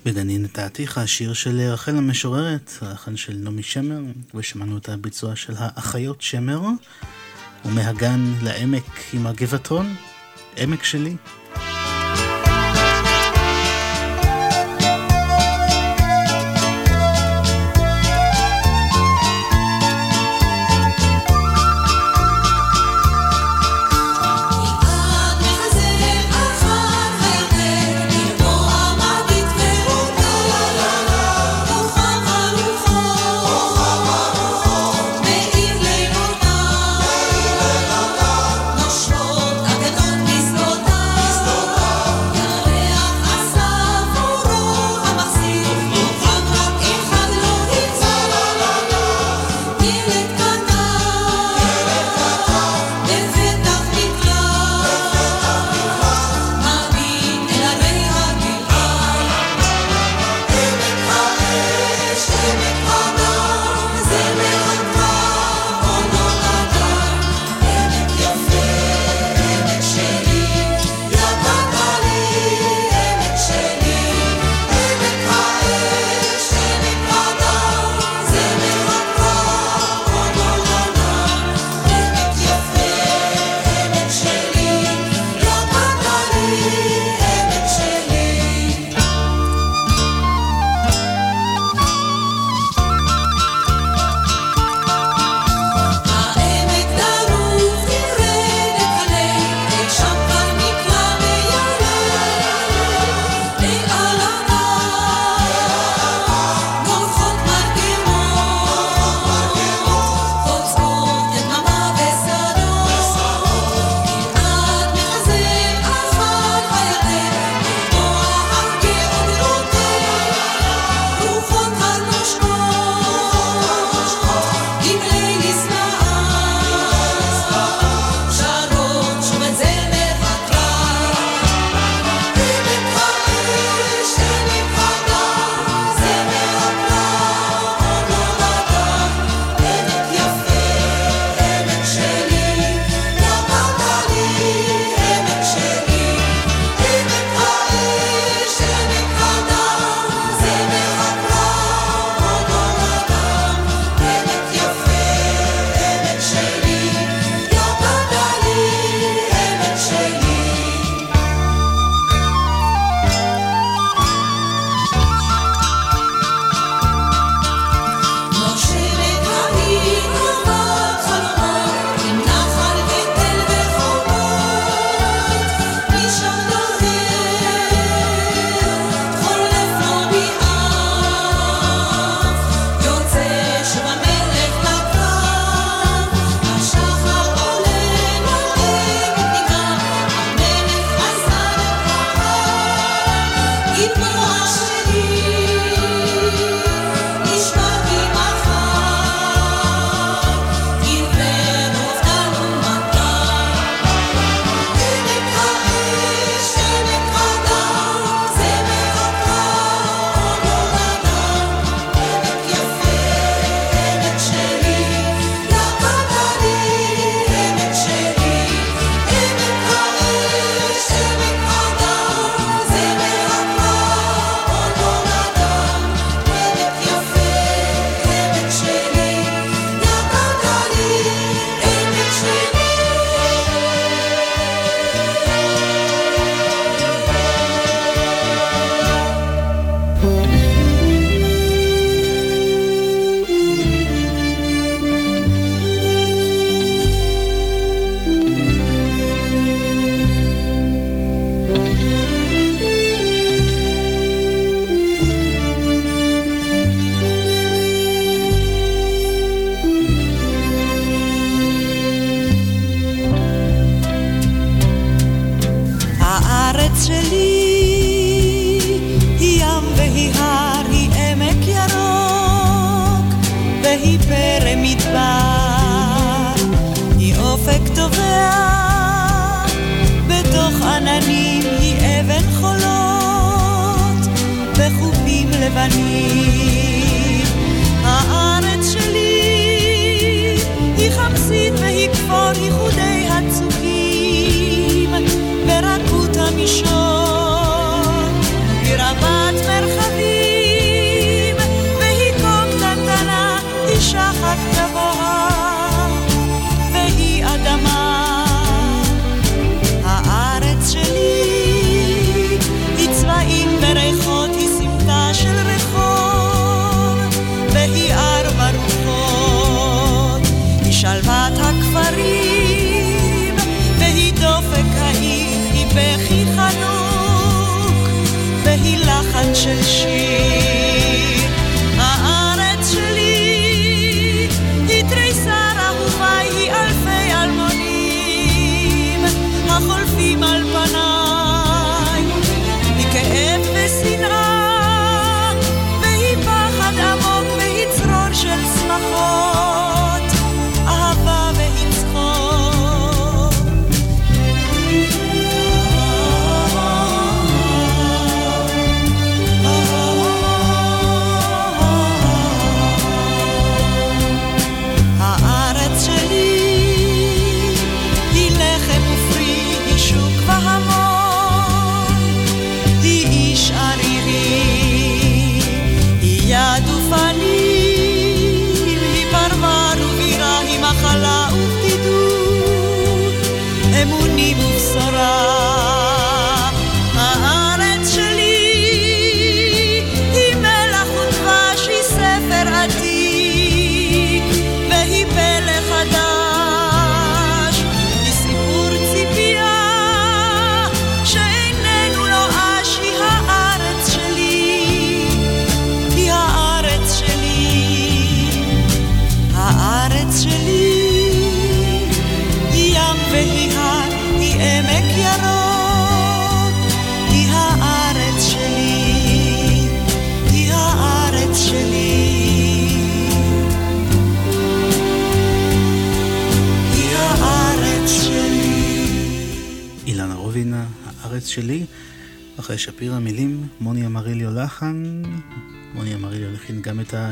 אני נתתיך, השיר של רחל המשוררת, הלחן של נעמי שמר, ושמענו את הביצוע של האחיות שמר, ומהגן לעמק עם הגבעתון, עמק שלי.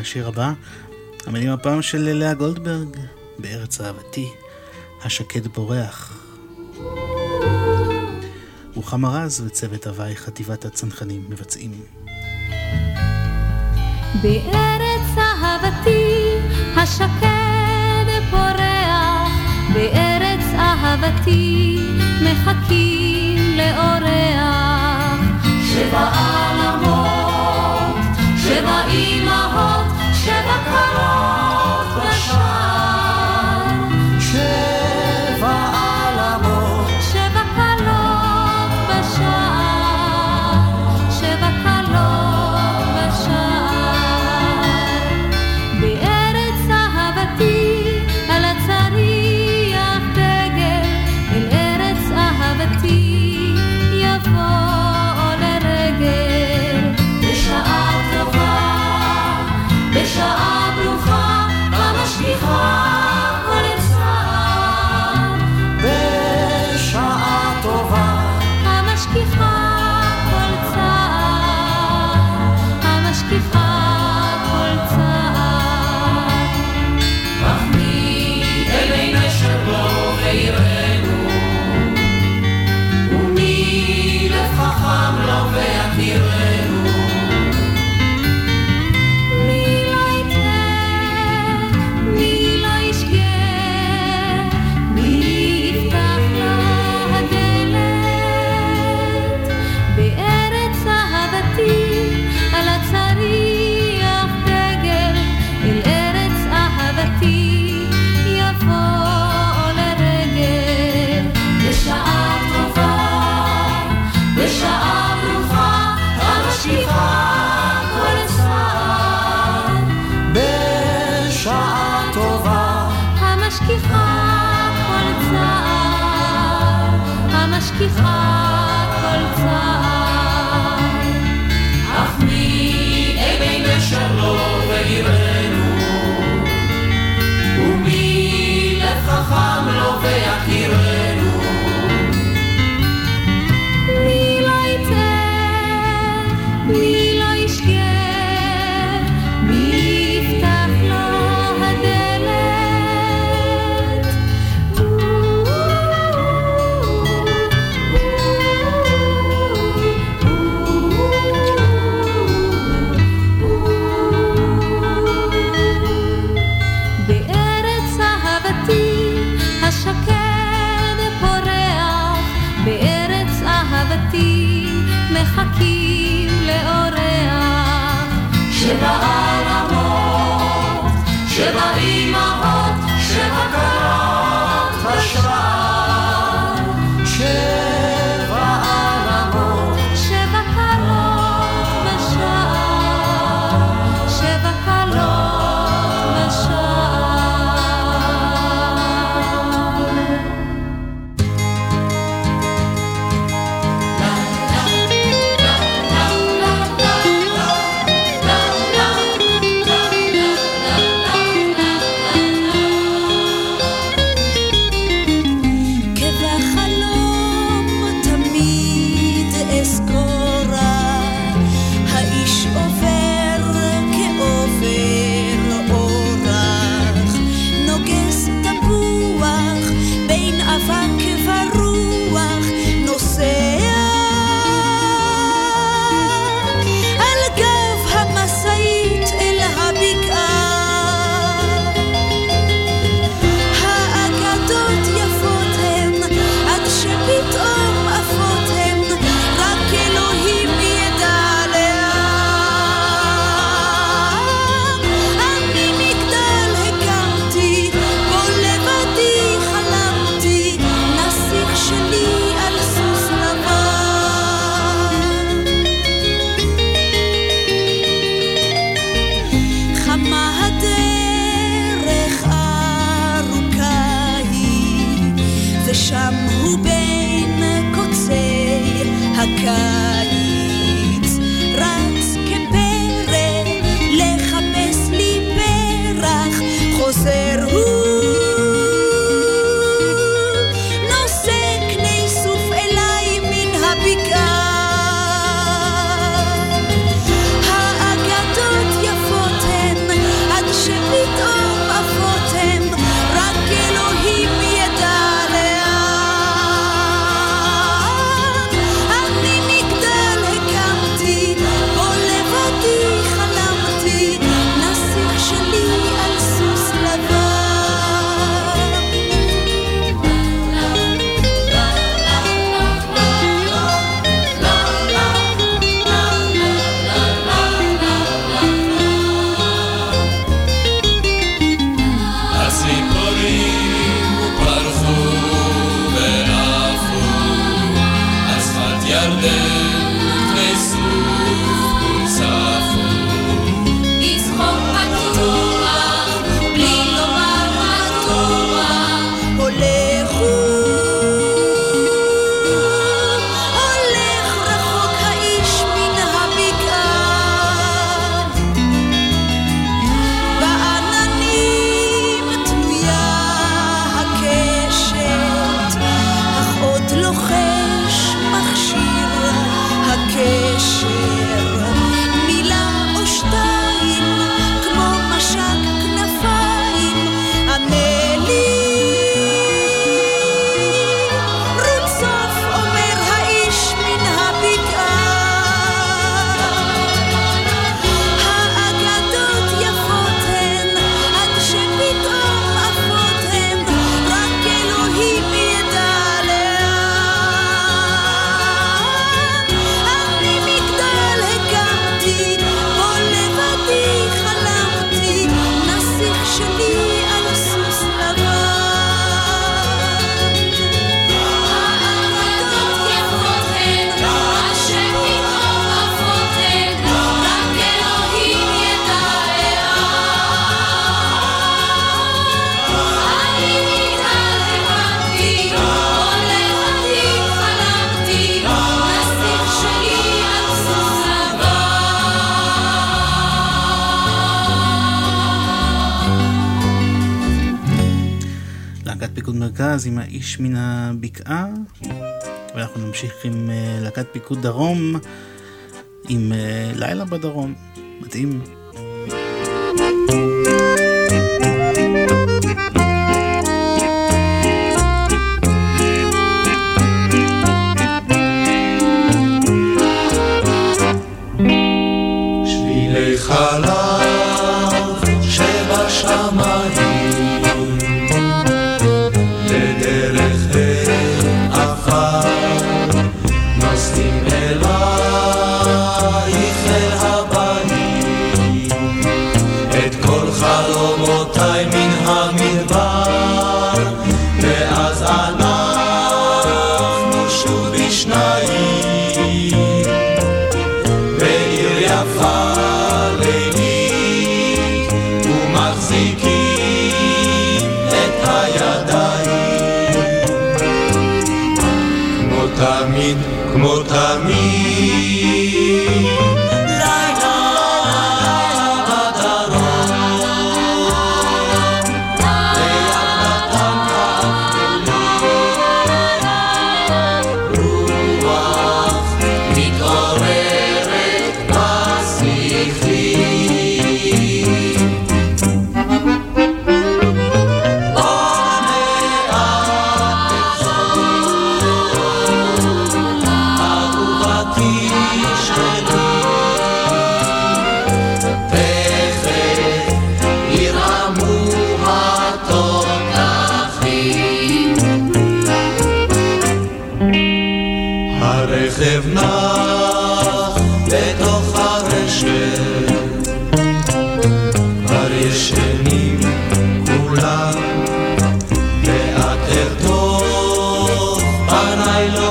השיר הבא, המילים הפעם של לאה גולדברג, בארץ אהבתי, השקד בורח. רוחמה רז וצוות הוואי חטיבת הצנחנים מבצעים. בארץ אהבתי השקד פורח, בארץ אהבתי מחכים לאורח. שבע אלמות, שבע אימהות Oh,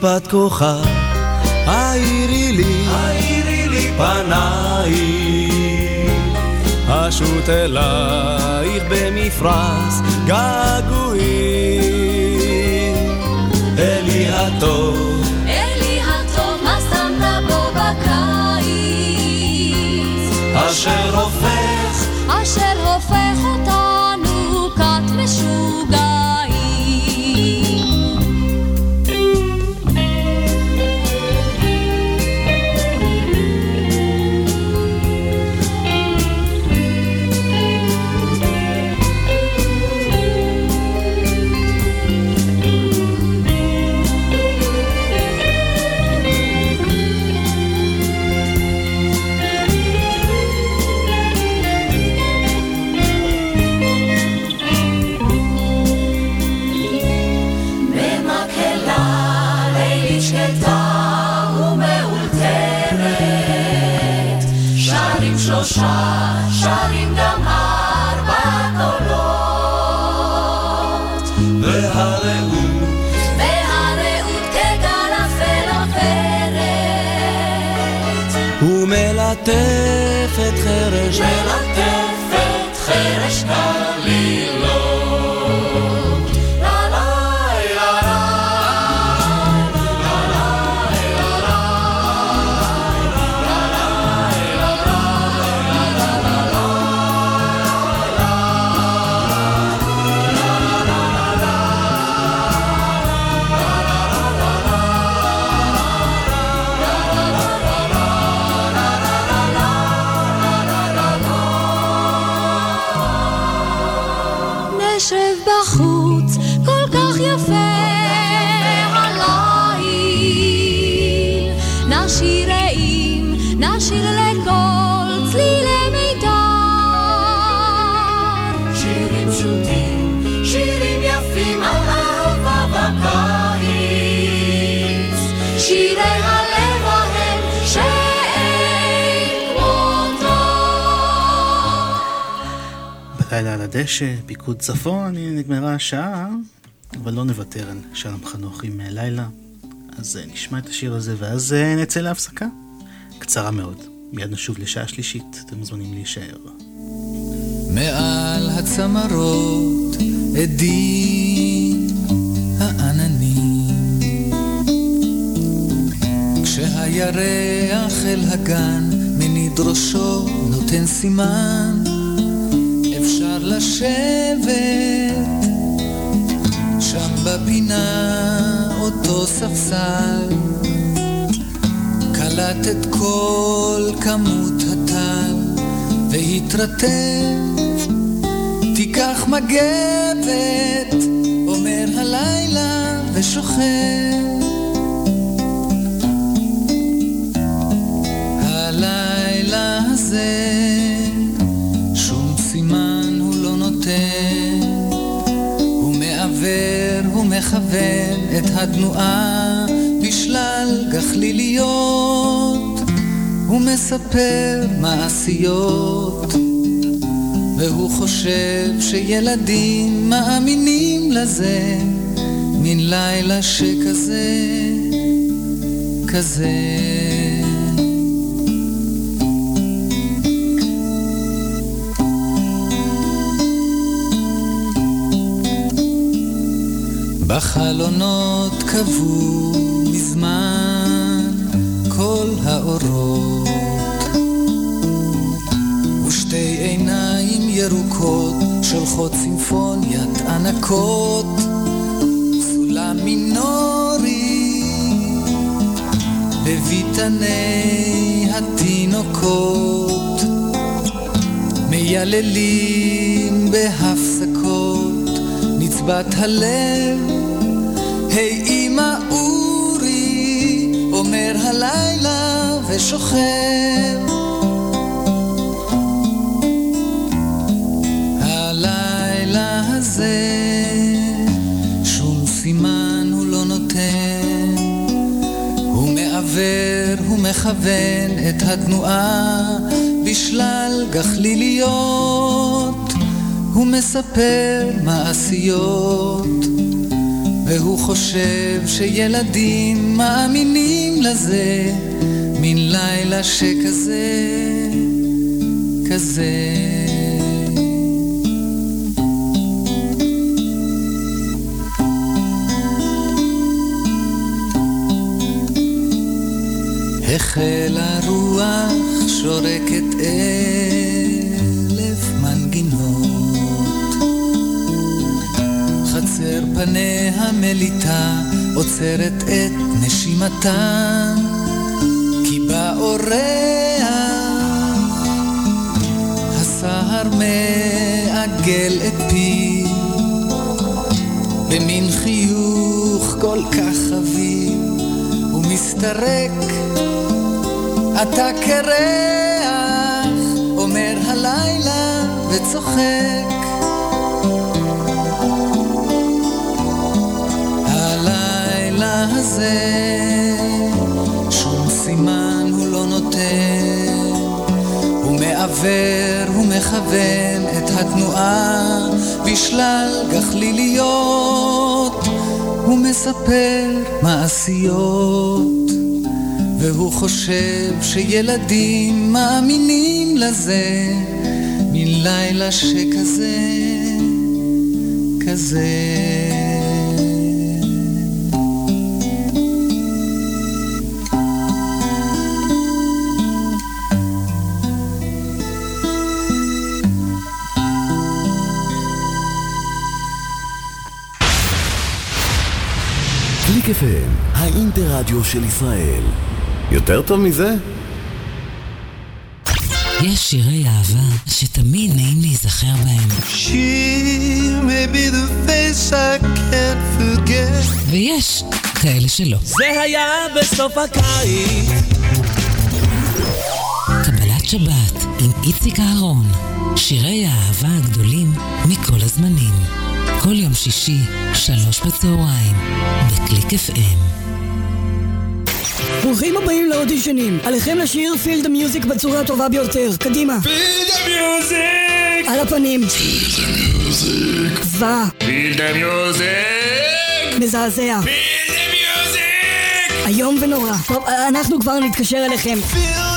כיפת כוכב, האירי לי, האירי לי פנייך, אשוט אלייך במפרש געגועים, אלי הטוב, אלי הטוב, מה שמת בו בקיץ? אשר הופך, ומלטפת חרש, מלטפת נשיר לכל צלילי מיתר. שירים פשוטים, שירים יפים על אהבה בקיץ שירי הלב ההם שאין כמותו. בלילה על הדשא, פיקוד צפון, הנה נגמרה השעה, אבל לא נוותר על שלום חנוך עם אה, לילה. אז אה, נשמע את השיר הזה, ואז אה, נצא להפסקה. קצרה מאוד. מיד נשוב לשעה שלישית, אתם מוזמנים להישאר. מעל הצמרות עדים העננים כשהירח אל הגן מניד ראשו נותן סימן אפשר לשבת שם בפינה אותו ספסל קלט את כל כמות הטל והתרטב תיקח מגבת אומר הלילה ושוכב הלילה הזה שום סימן הוא לא נותן. הוא מעוור, הוא מכוון את התנועה בשלל גחליליות הוא מספר מעשיות והוא חושב שילדים מאמינים לזה מן לילה שכזה, כזה. בחלונות קבעו מזמן כל האורות. ושתי עיניים ירוקות שולחות סימפוניית ענקות. סולם מינורי בביתני התינוקות. מייללים בהפסקות נצבת הלב היי אמא אורי הלילה ושוכב. הלילה הזה שום סימן הוא לא נותן. הוא מעוור, הוא מכוון את התנועה בשלל גחליליות. הוא מספר מעשיות והוא חושב שילדים מאמינים לזה, מין לילה שכזה, כזה. החלה רוח שורקת אלף פניה מליטה עוצרת את נשימתה, כי באורח הסהר מעגל את פיו במין חיוך כל כך חביב ומסתרק אתה קרח, אומר הלילה וצוחק. הזה, שום סימן הוא לא נותן, הוא מעוור, הוא מכוון את התנועה בשלל גחליליות, הוא מספר מעשיות. והוא חושב שילדים מאמינים לזה מלילה שכזה, כזה. FM, האינטרדיו של ישראל. יותר טוב מזה? יש שירי אהבה שתמיד נעים להיזכר בהם. She may be the face I can't forget. ויש כאלה שלא. זה היה בסוף הקיץ. קבלת שבת עם איציק אהרון. שירי האהבה הגדולים מכל הזמנים. כל יום שישי, שלוש בצהריים, בקליק FM. ברוכים הבאים לאודישנים. עליכם לשיר Feel the Music בצורה הטובה ביותר. קדימה. Feel the Music! על הפנים. Feel the Music! זוועה. Feel the Music! מזעזע. Feel the Music! איום ונורא. טוב, אנחנו כבר נתקשר אליכם. Feel the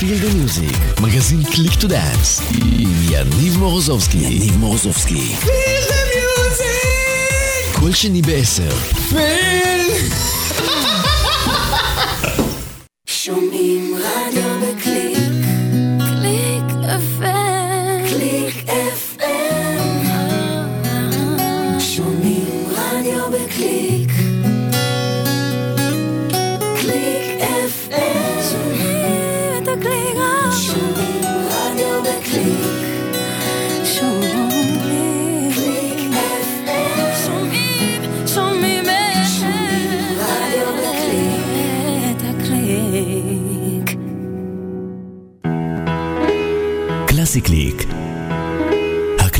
Feel the Music, מגזין Click to Dance, עם יניב מורוזובסקי. יניב מורוזובסקי. Feel the Music! כל שני בעשר. Feel!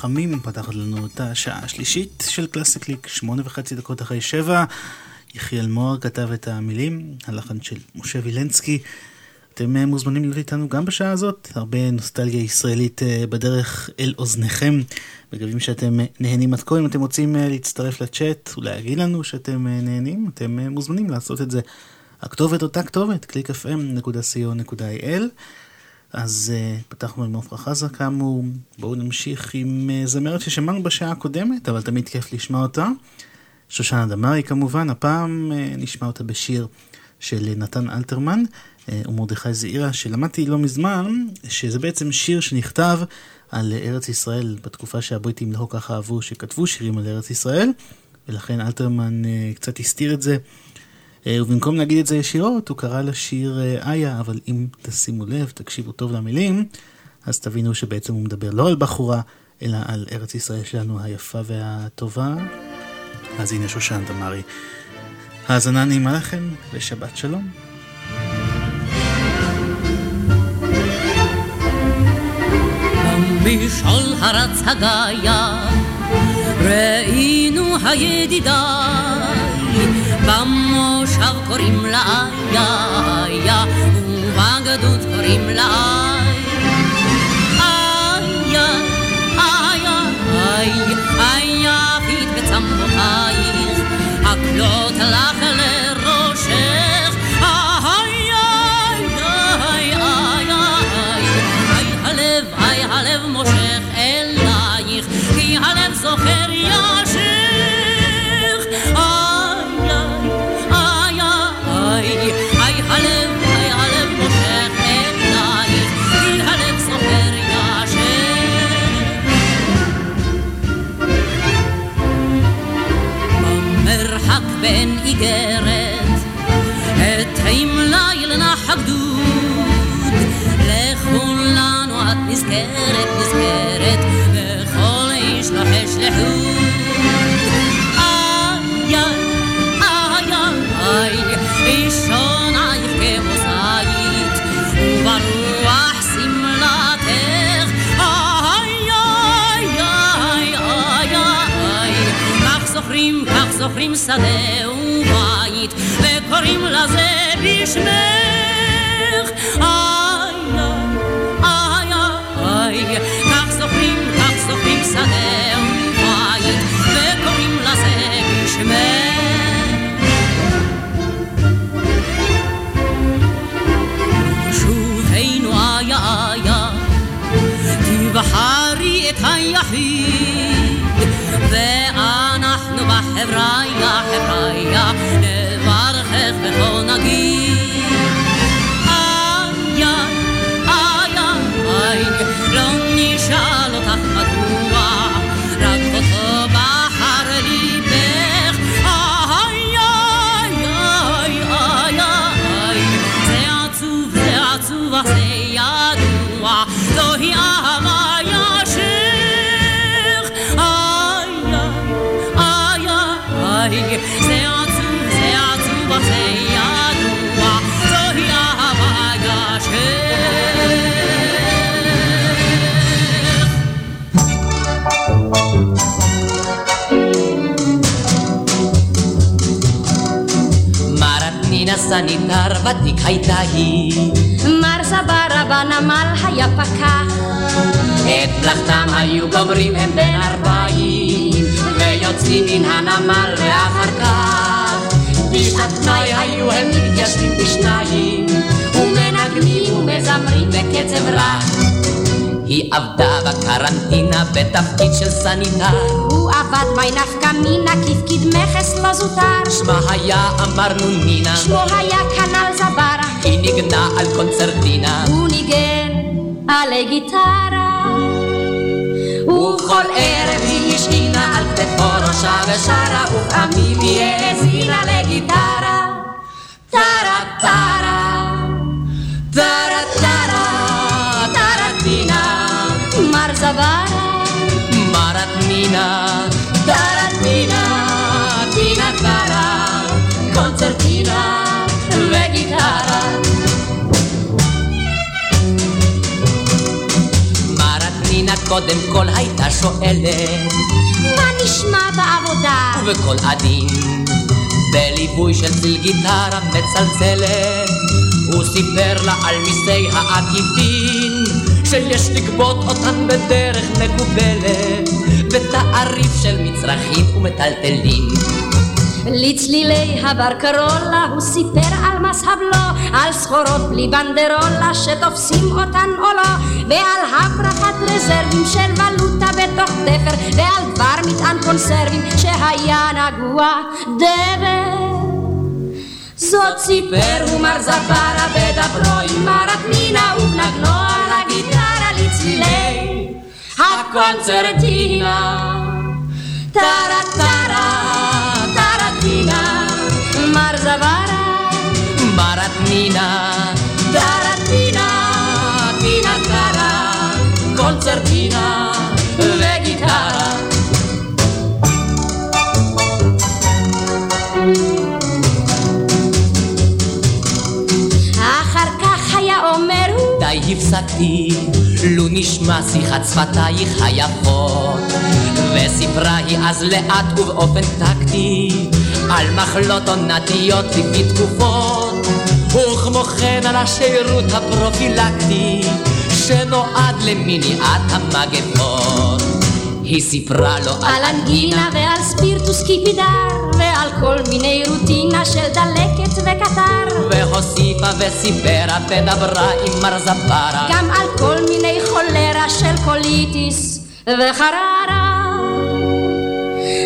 רחמים, פתחת לנו את השעה השלישית של קלאסיק ליק, שמונה וחצי דקות אחרי שבע. יחיאל מוהר כתב את המילים, הלחן של משה וילנסקי. אתם אה, מוזמנים להיות איתנו גם בשעה הזאת, הרבה נוסטלגיה ישראלית אה, בדרך אל אוזניכם. מקווים שאתם אה, נהנים עד כה, אם אתם רוצים להצטרף לצ'אט ולהגיד לנו שאתם נהנים, אתם מוזמנים לעשות את זה. הכתובת אותה כתובת, www.clickfm.co.il אז uh, פתחנו עם עפרה חזה כאמור, בואו נמשיך עם uh, זמרת ששמענו בשעה הקודמת, אבל תמיד כיף לשמוע אותה. שושנה דמארי כמובן, הפעם uh, נשמע אותה בשיר של נתן אלתרמן uh, ומרדכי זעירה, שלמדתי לא מזמן, שזה בעצם שיר שנכתב על ארץ ישראל בתקופה שהבריטים לא כל כך אהבו שכתבו שירים על ארץ ישראל, ולכן אלתרמן uh, קצת הסתיר את זה. אה, ובמקום להגיד את זה ישירות, הוא קרא לשיר אה, איה, אבל אם תשימו לב, תקשיבו טוב למילים, אז תבינו שבעצם הוא מדבר לא על בחורה, אלא על ארץ ישראל שלנו היפה והטובה. אז הנה שושן תמרי. האזנה נעימה לכם, ושבת שלום. משעול הרץ הגיא, ראינו הידידה במושב קוראים לה איה, ובגדוד קוראים לה איה. איה, איה, איה, איה, בצמותייך, הקלות לך לראשך, בין איגרת, שדהו בית, וקוראים לזה בשמך. איי, איי, איי, כך זוכרים, כך זוכרים שדהו בית, וקוראים לזה בשמך. בחרי את היחיד Hebraia, Hebraia, סניטר ותיק הייתה היא. מר זברה בנמל היה פקח. את מלאכתם היו גומרים הם בין ערביים, ויוצאים מן הנמל ואחר כך. בשעת פנאי היו הם מתיישבים בשניים, ומנגנים ומזמרים בקצב רך. היא עבדה בקרנטינה בתפקיד של סניטר. הוא עבד מי נפקא מינה כפקיד מכס לא זוטר. שמה היה אמרנו נינה, שמו היה כנ"ל זברה. היא ניגנה על קונצרטינה. הוא ניגן עלי גיטרה. ובכל ערב היא השעינה על כתפו ראשה ושרה, ופעמים היא האזינה לגיטרה. טרה טרה, טרה קודם כל הייתה שואלת, מה נשמע בעבודה? ובקול עדין, בליווי של צליל גיטרה מצלצלת, הוא סיפר לה על מיסי העקיפין, שיש לגבות אותן בדרך מקובלת, בתעריף של מצרכים ומטלטלים. לצלילי הברקרולה הוא סיפר על מס הבלו, על סחורות בלי בנדרולה שתופסים אותן או לא, ועל הברחת רזרבים של ולוטה בתוך תפר, ועל דבר מטען קונסרבים שהיה נגוע דבר. זאת סיפר הוא מר זברה בדברו עם מרת מינה ובנגנו על הגיטרה לצלילי הקונצרטינה. טרה טרה אחר כך היה אומר הוא די הפסקתי, לו נשמע שיחת שפתייך היפות. וסיפרה היא אז לאט ובאופן טקטי, על מחלות עונתיות לפי תקופות, וכמו כן על השירות הפרופילקטי, שנועד למניעת המגפות. היא סיפרה לו על אנגינה ועל ספירטוס קיפידר ועל כל מיני רוטינה של דלקת וקטר. והוסיפה וסיפרה ודברה עם מר זברה גם על כל מיני חולרה של קוליטיס וחררה.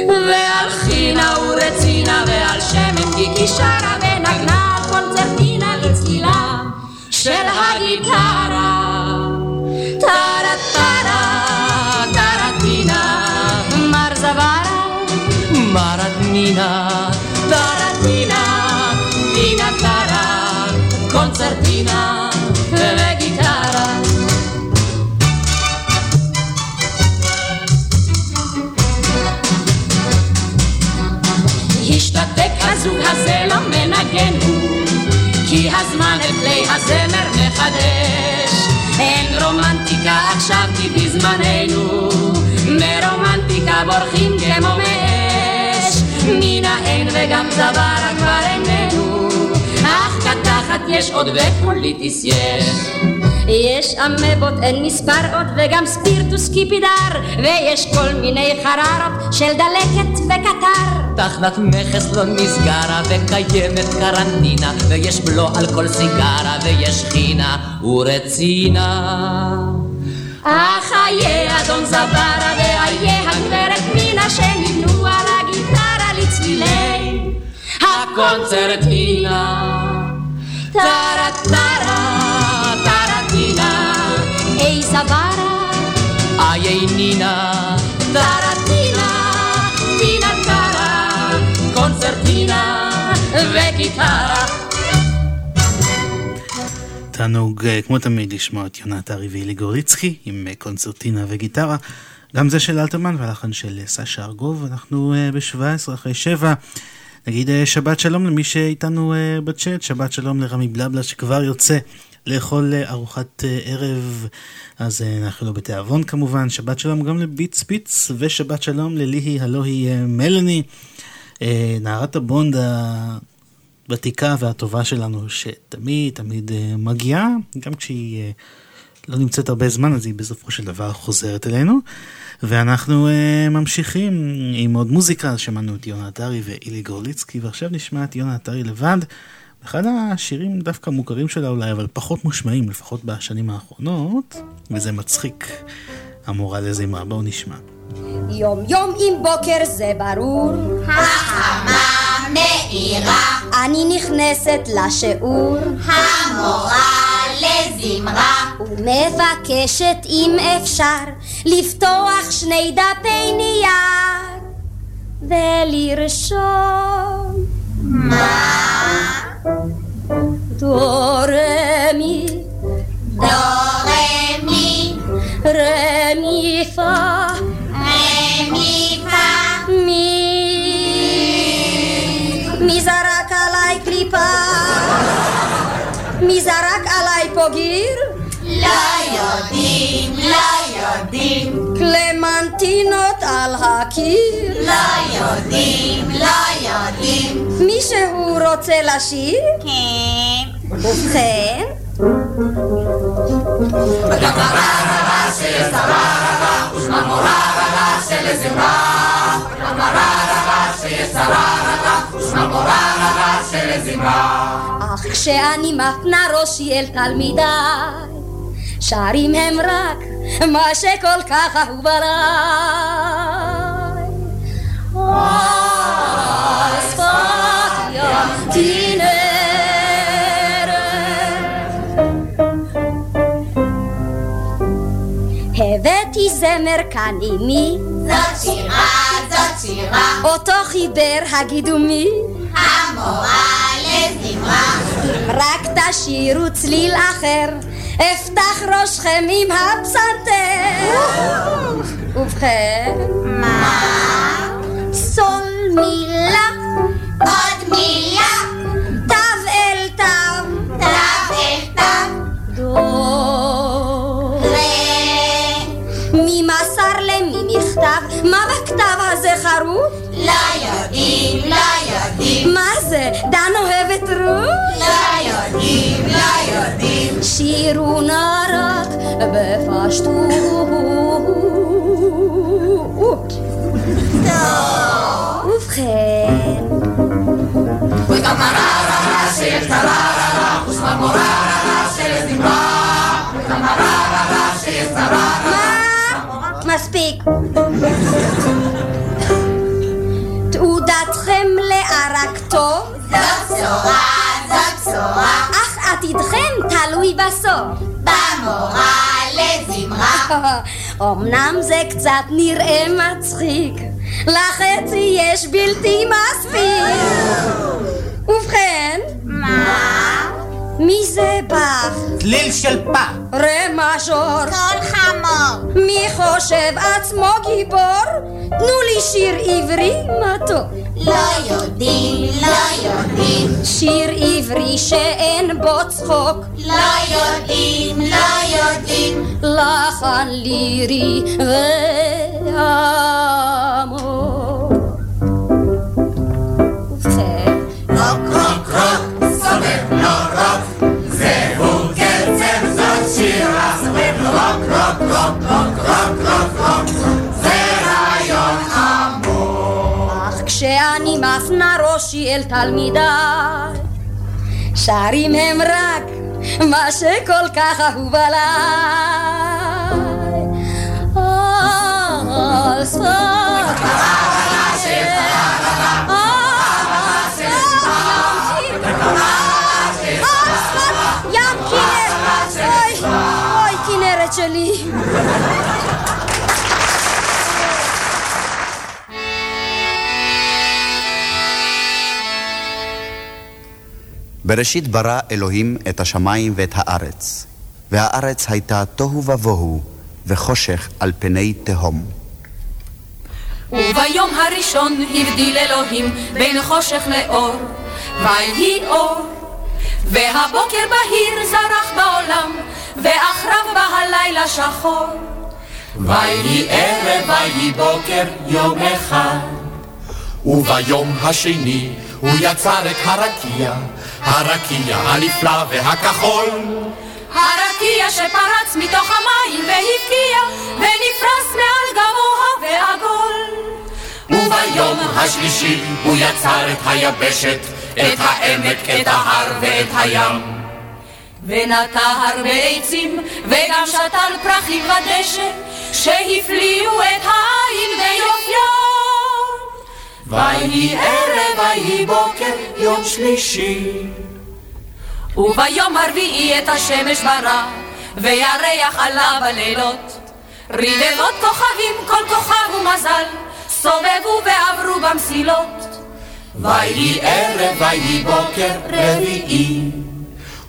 ועל חינה ורצינה ועל שמן גיקי שרה של הגיטרה. טרה טרה טרטינה מר זברה מרת נינה טרטינה טינה טרה קונצרטינה וגיטרה. השתתק הזוג הזה כי הזמן את כלי הזמר מחדש. אין רומנטיקה עכשיו כי בזמננו מרומנטיקה בורחים כמו מאש. מן האין וגם זברה כבר איננו אך קטחת יש עוד ופוליטיס יש יש אמבות אין מספר עוד וגם ספירטוס קיפידר ויש כל מיני חררות של דלקת וקטר. תחנת מכס לא נסגרה וקיימת קרנטינה ויש בלו על כל סיגרה ויש חינה ורצינה. אך חיי אדון זברה וחיי הגברת מינה שנבנו על הגיטרה לצלילה צלילי הקונצרטינה. טרה טרה אי סברה, איי נינה, טרטינה, טינה טרה, קונצרטינה וגיטרה. תענוג אה, כמו תמיד לשמוע את יונת ארי ואילי גורליצקי עם אה, קונצרטינה וגיטרה. גם זה של אלתרמן והלחן של אה, סשה ארגוב. אנחנו ב-17 אחרי 7. נגיד שבת שלום למי שאיתנו בצ'אט, שבת שלום לרמי בלבלה שכבר יוצא לאכול ארוחת ערב, אז אנחנו לו בתיאבון כמובן. שבת שלום גם לביץ פיץ ושבת שלום לליהי הלא היא מלאני. נערת הבונד הוותיקה והטובה שלנו, שתמיד תמיד מגיעה, גם כשהיא לא נמצאת הרבה זמן, אז היא בסופו של דבר חוזרת אלינו. ואנחנו uh, ממשיכים עם עוד מוזיקה, שמענו את יונה עטרי ואילי גורליצקי, ועכשיו נשמע את יונה עטרי לבד. אחד השירים דווקא מוכרים שלה אולי, אבל פחות מושמעים, לפחות בשנים האחרונות, וזה מצחיק. המורה לזמרה, בואו נשמע. יום יום עם בוקר זה ברור, החמה מאירה, אני נכנסת לשיעור, המורה לזמרה, ומבקשת אם אפשר לפתוח שני דפי נייר ולרשום מה? דו רמי דו רמי רמי פה רמי פה מי מי זרק עליי קליפה? מי זרק עליי פה גיר? לא יודעים, לא יודעים קלמנטינות על הקיר? לא יודעים, לא יודעים מישהו רוצה לשיר? כן ובכן? אך כשאני מפנה ראשי אל תלמידיי, שרים הם רק מה שכל כך אהוב עליי. על שפת ים כנרת. הבאתי זמר כאן עימי, זאת שירה, זאת שירה. אותו חיבר הגידו מי, המורה לזמרה. אם רק תשאירו צליל אחר, אפתח ראשכם עם הפסנתר. ובכן, מה? סול מילה, עוד מילה תו אל תו, תו אל תו דו. מי מסר למי מכתב? מה בכתב הזה חרוט? לא יודעים, לא יודעים זה? דן אוהבת רות? לא יודעים, לא יודעים שירו נא רק בפשטות. ובכן, מה? מספיק. תעודתכם לערק טוב, זאת בשורה, זאת בשורה אך עתידכם תלוי בסוף. במורה לזמרה אמנם זה קצת נראה מצחיק, לחצי יש בלתי מספיק. ובכן, מה? מי זה בך? צליל של פח. רה מז'ור. קול חמור מי חושב עצמו גיבור? תנו לי שיר עברי מתוק. לא יודעים, לא יודעים. שיר עברי שאין בו צחוק. לא יודעים, לא יודעים. לחן לירי ועמוק. ובכן, רוק רוק רוק סובב לו רוק. זהו קצב זאת שירה. סובב לו רוק רוק רוק רוק רוק רוק רוק הנמאס נרוש אל תלמידיי. שרים הם רק מה שכל כך אהוב עליי. All so שלי. בראשית ברא אלוהים את השמיים ואת הארץ, והארץ הייתה תוהו ובוהו, וחושך על פני תהום. וביום הראשון הבדיל אלוהים בין חושך לאור, ויהי אור. והבוקר בהיר זרח בעולם, ואחריו בא הלילה שחור. ויהי ערב ויהי בוקר יום אחד. וביום השני הוא יצר את הרקיע, הרקיע הנפלא והכחול. הרקיע שפרץ מתוך המים והבקיע, ונפרס מעל גבוה ועגול. וביום השלישי הוא יצר את היבשת, את העמק, את ההר ואת הים. ונטע הרבה עצים, וגם שתל פרחים ודשא, שהפליאו את העין ביופיון. ויהי ערב ויהי בוקר יום שלישי. וביום הרביעי את השמש ברא, וירח עלה בלילות. רבבות כוכבים, כל כוכב ומזל, סובבו ועברו במסילות. ויהי ערב ויהי בוקר רביעי.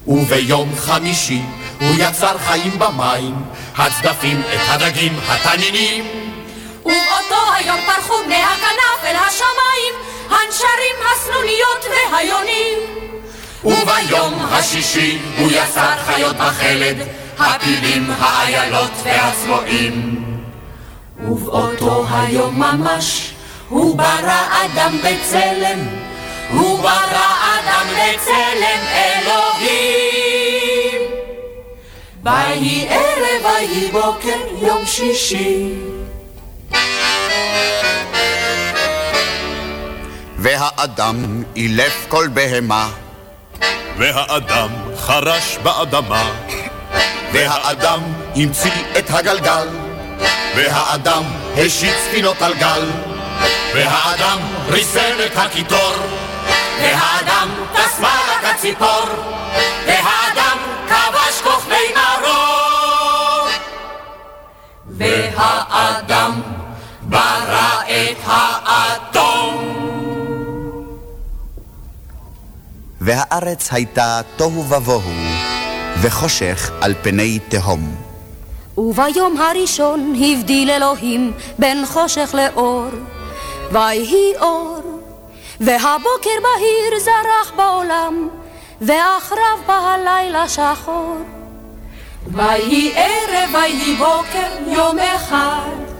וביום חמישי הוא יצר חיים במים, הצדפים, את הדגים, התנינים. ובאותו היום פרחו בני הכנף אל השמיים, הנשרים, הסנוניות והיונים. וביום השישי הוא יצר חיות בחלד, הפילים, האיילות והצבועים. ובאותו היום ממש הוא ברא אדם בצלם, הוא ברא אדם בצלם אלוהים. ויהי ערב ויהי בוקר יום שישי. והאדם אילף כל בהמה, והאדם חרש באדמה, והאדם המציא את הגלגל, והאדם השית ספינות על גל, והאדם ריסן את הקיטור, והאדם טס מעלה כציפור, והאדם כבש כוכבי מרור. והאדם ברא את האטום. והארץ הייתה תוהו ובוהו, וחושך על פני תהום. וביום הראשון הבדיל אלוהים בין חושך לאור, ויהי אור, והבוקר בהיר זרח בעולם, ואחריו בא הלילה שחור. ויהי ערב ויהי בוקר יום אחד.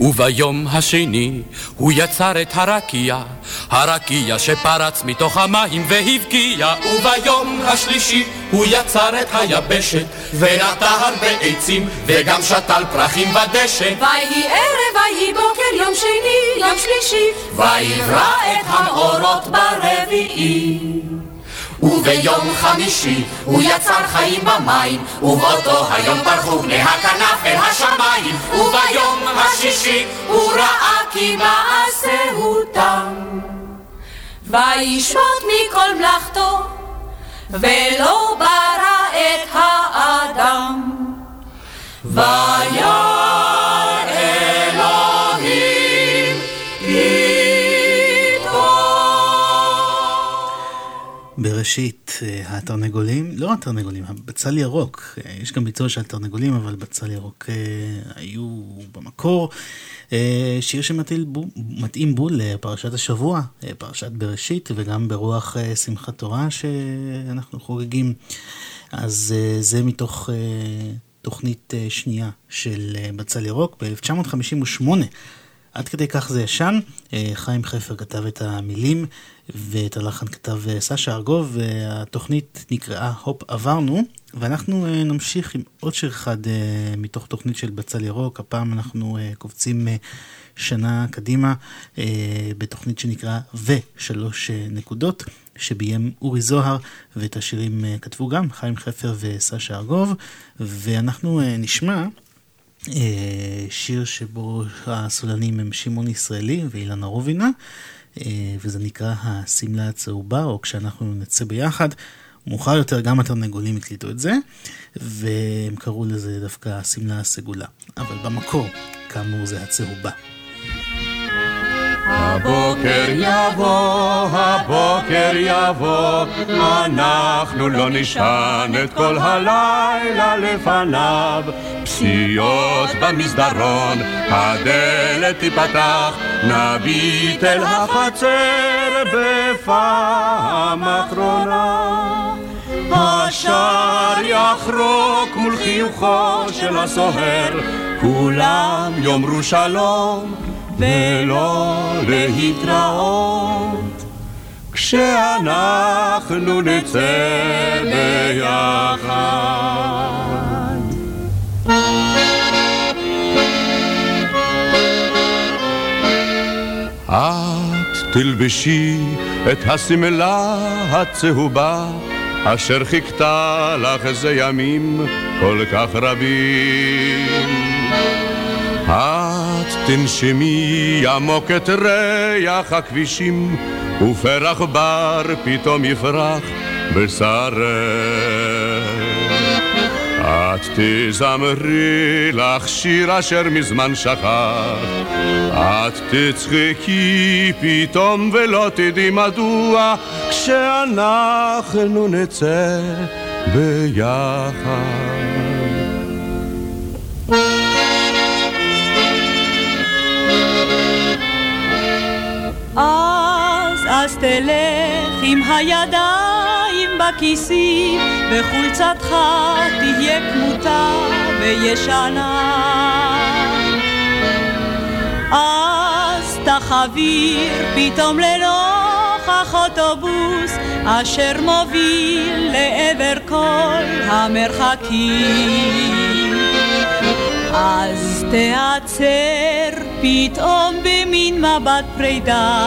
וביום השני הוא יצר את הרקיע, הרקיע שפרץ מתוך המים והבקיע. וביום השלישי הוא יצר את היבשת, ונטע הרבה עצים, וגם שתל פרחים ודשא. ויהי ערב ויהי בוקר יום שני, יום שלישי. ויברא את המאורות ברביעי. וביום חמישי הוא יצר חיים במים, ובאותו היום פרחו בני הכנף אל השמיים, וביום השישי הוא ראה כי מעשהו תם. וישמוט מכל מלאכתו, ולא ברא את האדם. וירא בראשית אה, התרנגולים, לא התרנגולים, הבצל ירוק, אה, יש גם ביצוע של תרנגולים, אבל בצל ירוק אה, היו במקור. שיר שמתאים בול לפרשת השבוע, פרשת בראשית, וגם ברוח שמחת תורה שאנחנו חוגגים. אז זה מתוך תוכנית שנייה של בצל ירוק ב-1958. עד כדי כך זה ישן. חיים חפר כתב את המילים ואת הלחן כתב סשה ארגוב, והתוכנית נקראה הופ עברנו, ואנחנו נמשיך עם עוד שיר אחד מתוך תוכנית של בצל ירוק, הפעם אנחנו קופצים שנה קדימה בתוכנית שנקרא ושלוש נקודות, שביים אורי זוהר, ואת השירים כתבו גם חיים חפר וסשה ארגוב, ואנחנו נשמע שיר שבו הסולנים הם שמעון ישראלי ואילנה רובינה. וזה נקרא השמלה הצהובה, או כשאנחנו נצא ביחד. מאוחר יותר גם התרנגולים הקליטו את זה, והם קראו לזה דווקא השמלה הסגולה. אבל במקור, כאמור, זה הצהובה. הבוקר יבוא, הבוקר יבוא, אנחנו לא נשען את כל הלילה לפניו. פסיעות במסדרון, הדלת תיפתח, נביט אל החצר בפעם אחרונה. השער יחרוק מול חיוכו של הסוהר, כולם יאמרו שלום. ולא להתראות כשאנחנו נצא ביחד. את תלבשי את השמלה הצהובה אשר חיכתה לך איזה ימים כל כך רבים. את תנשמי עמוק את ריח הכבישים, ופרח בר פתאום יפרח בשרך. את תזמרי לך שיר אשר מזמן שכח, את תצחקי פתאום ולא תדעי מדוע, כשאנחנו נצא ביחד. אז, אז תלך עם הידיים בכיסים, וחולצתך תהיה כמותה וישנה. אז תחביר פתאום לנוכח אוטובוס, אשר מוביל לעבר כל המרחקים. אז תעצר פתאום במין מבט פרידה,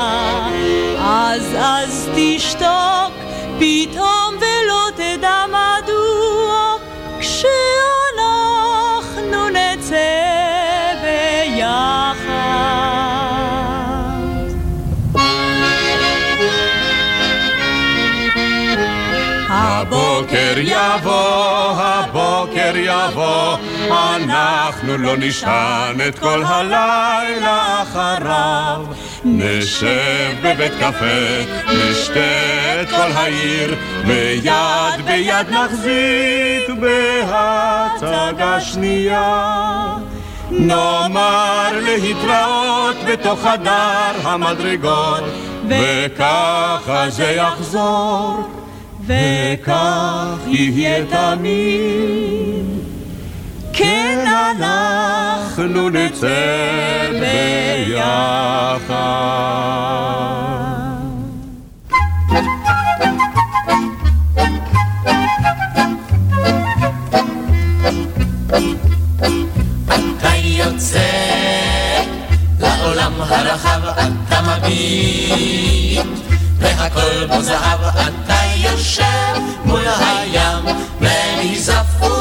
אז אז תשתוק פתאום ולא תדע מדוע, כשאנחנו נצא ביחד. הבוקר יבוא, הבוקר יבוא, אנחנו לא נשען את כל הלילה אחריו. נשב בבית קפה, נשתה את כל העיר, ויד ביד נחזיק בהצגה שנייה. נאמר להתראות בתוך חדר המדרגות, וככה זה יחזור. וכך יהיה תמיד. כן אנחנו נצא ביחד. אתה יוצא לעולם הרחב, אתה מביט, והכל בו זהב, אתה יושב מול הים, ונזף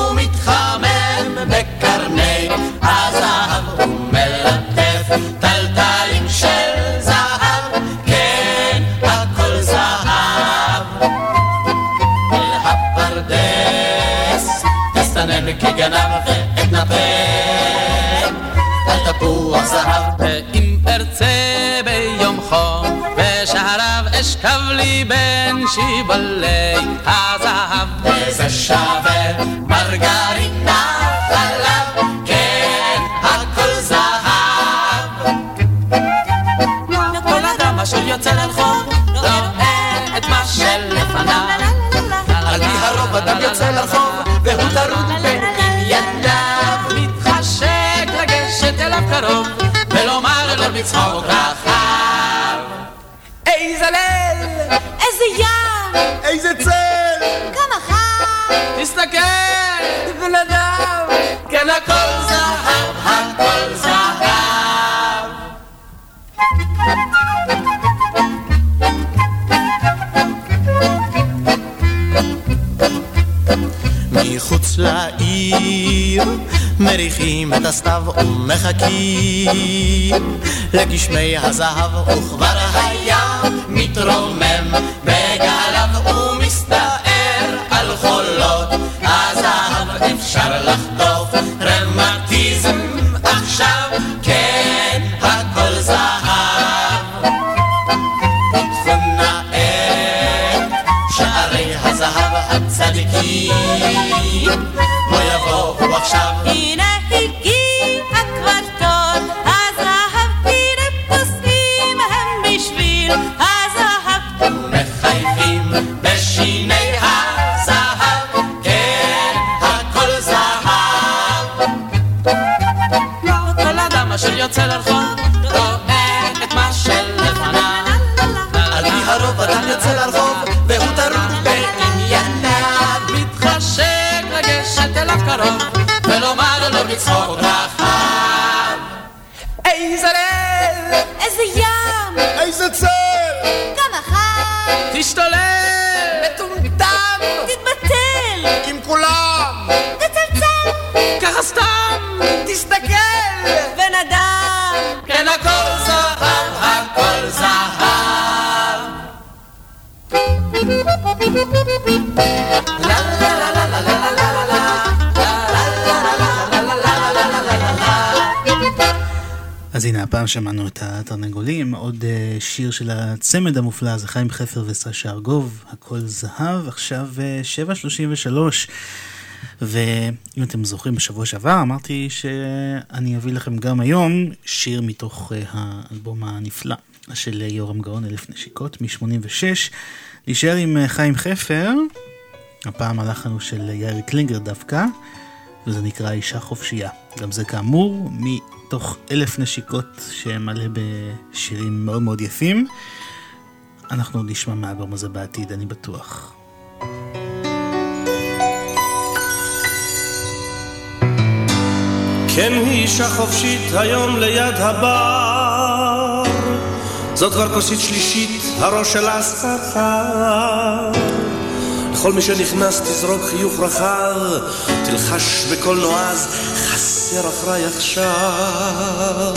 לי בין שיבולי הזהב. וזה שווה מרגרינה חלב, כן, הכל זהב. כל אדם אשר יוצא לרחוב רואה את מה שלפניו. על פי הרוב אדם יוצא לרחוב והוא טרוד בין ידיו. מתחשק לגשת אליו קרוב ולומר לו בצחוק רחב. איזה ליל! איזה ים! איזה צל! כמה חם! תסתכל! בן אדם! כן הכל זהב, הכל זהב! מחוץ לעיר. מריחים את הסתיו ומחכים. לגשמי הזהב וכבר הים מתרומם. בגליו לא יבואו עכשיו אז הנה, הפעם שמענו את התרנגולים, עוד uh, שיר של הצמד המופלא, זה חיים חפר וסשה ארגוב, הכל זהב, עכשיו uh, 7.33. ואם אתם זוכרים בשבוע שעבר, אמרתי שאני אביא לכם גם היום שיר מתוך uh, האלבום הנפלא של יורם גאון, אלף נשיקות, מ-86. להישאר עם חיים חפר, הפעם הלחן הוא של יאיר קלינגר דווקא, וזה נקרא אישה חופשייה. גם זה כאמור מתוך אלף נשיקות שמלא בשירים מאוד מאוד יפים. אנחנו עוד נשמע מהאלבום הזה בעתיד, אני בטוח. כן היא אישה חופשית היום ליד הבר זאת כבר כוסית שלישית, הראש שלה סחר לכל מי שנכנס תזרוק חיוך רחב תלחש בקול נועז חסר אחריי עכשיו.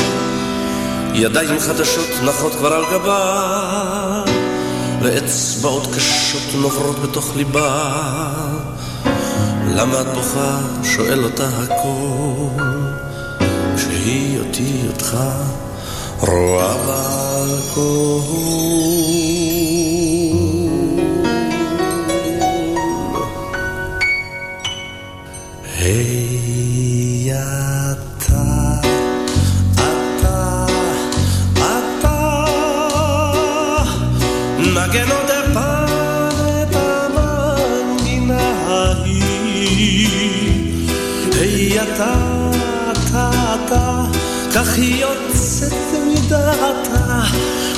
ידיים חדשות נחות כבר על גבה ואצבעות קשות נוברות בתוך ליבה. למה את בוכה? שואל אותה הכל. כשהיא אותי אותך רואה בכל. היי נגן עוד פעם את המנגינה ההיא היי אתה, אתה, אתה כך היא יוצאת מדעתה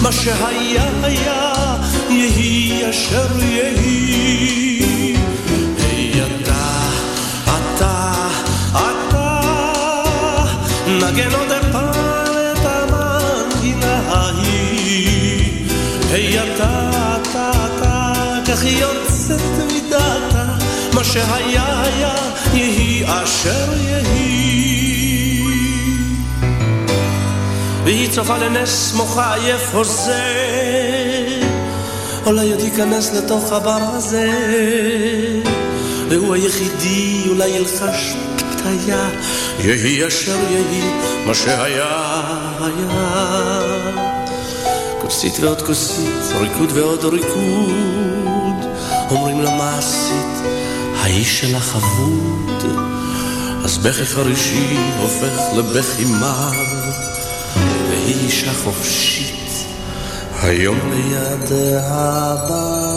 מה שהיה היה יהי אשר יהי היי אתה, אתה, אתה נגן עוד פעם את המנגינה ההיא היי אתה כך יוצאת מדעתה מה שהיה היה יהי אשר יהי. והיא צופה לנס מוחה עייף הוזה אולי עוד ייכנס לתוך הבר הזה. והוא היחידי אולי ילחש פתיה יהי אשר יהי מה שהיה היה. כוסית ועוד כוסית ריקוד ועוד ריקוד אומרים לה מה עשית? האיש שלך אבוד. אז בכי חרישי הופך לבכי מר והיא אישה חופשית היום ליד הבר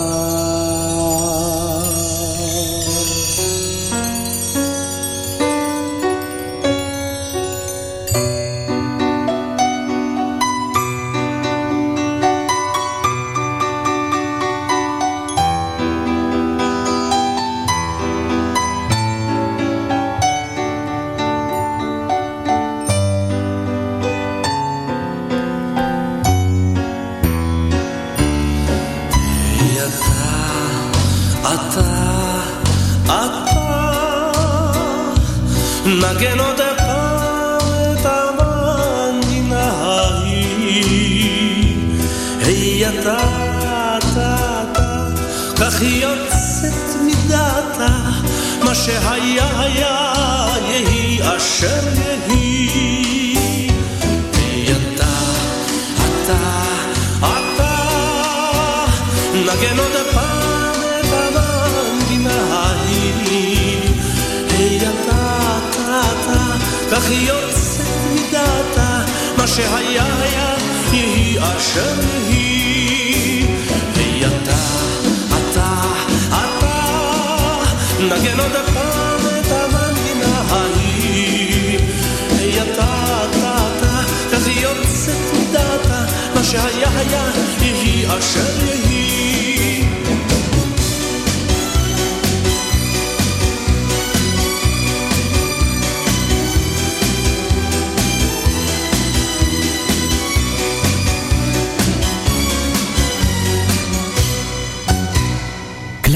מה שהיה היה, יהי אשר יהי. היי אתה, אתה, נגן עוד הפעם את המנגינה ההיא. אתה, אתה, אתה, כך יוצאת מדעתה, מה שהיה היה, יהי אשר יהי.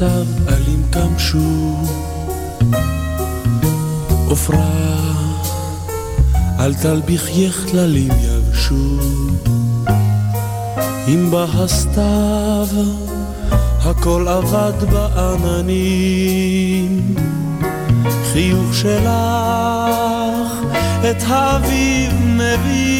כשהתעצב עלים קמשו. עופרה, אל תלביכייך טללים יבשו. אם בא הסתיו, הכל אבד בעננים. חיוך שלך את האביב מביא.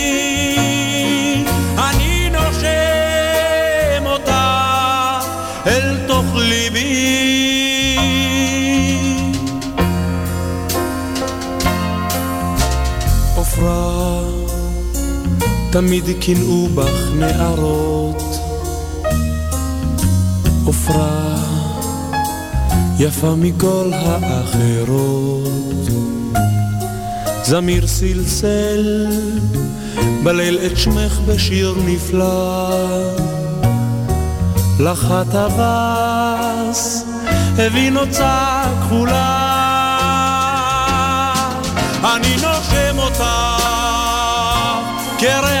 תמיד קינאו בך נערות. עופרה, יפה מכל האחרות. זמיר סלסל בליל את שמך בשיר נפלא. לך הטווס הביא נוצה כחולה. אני נושם אותך כריח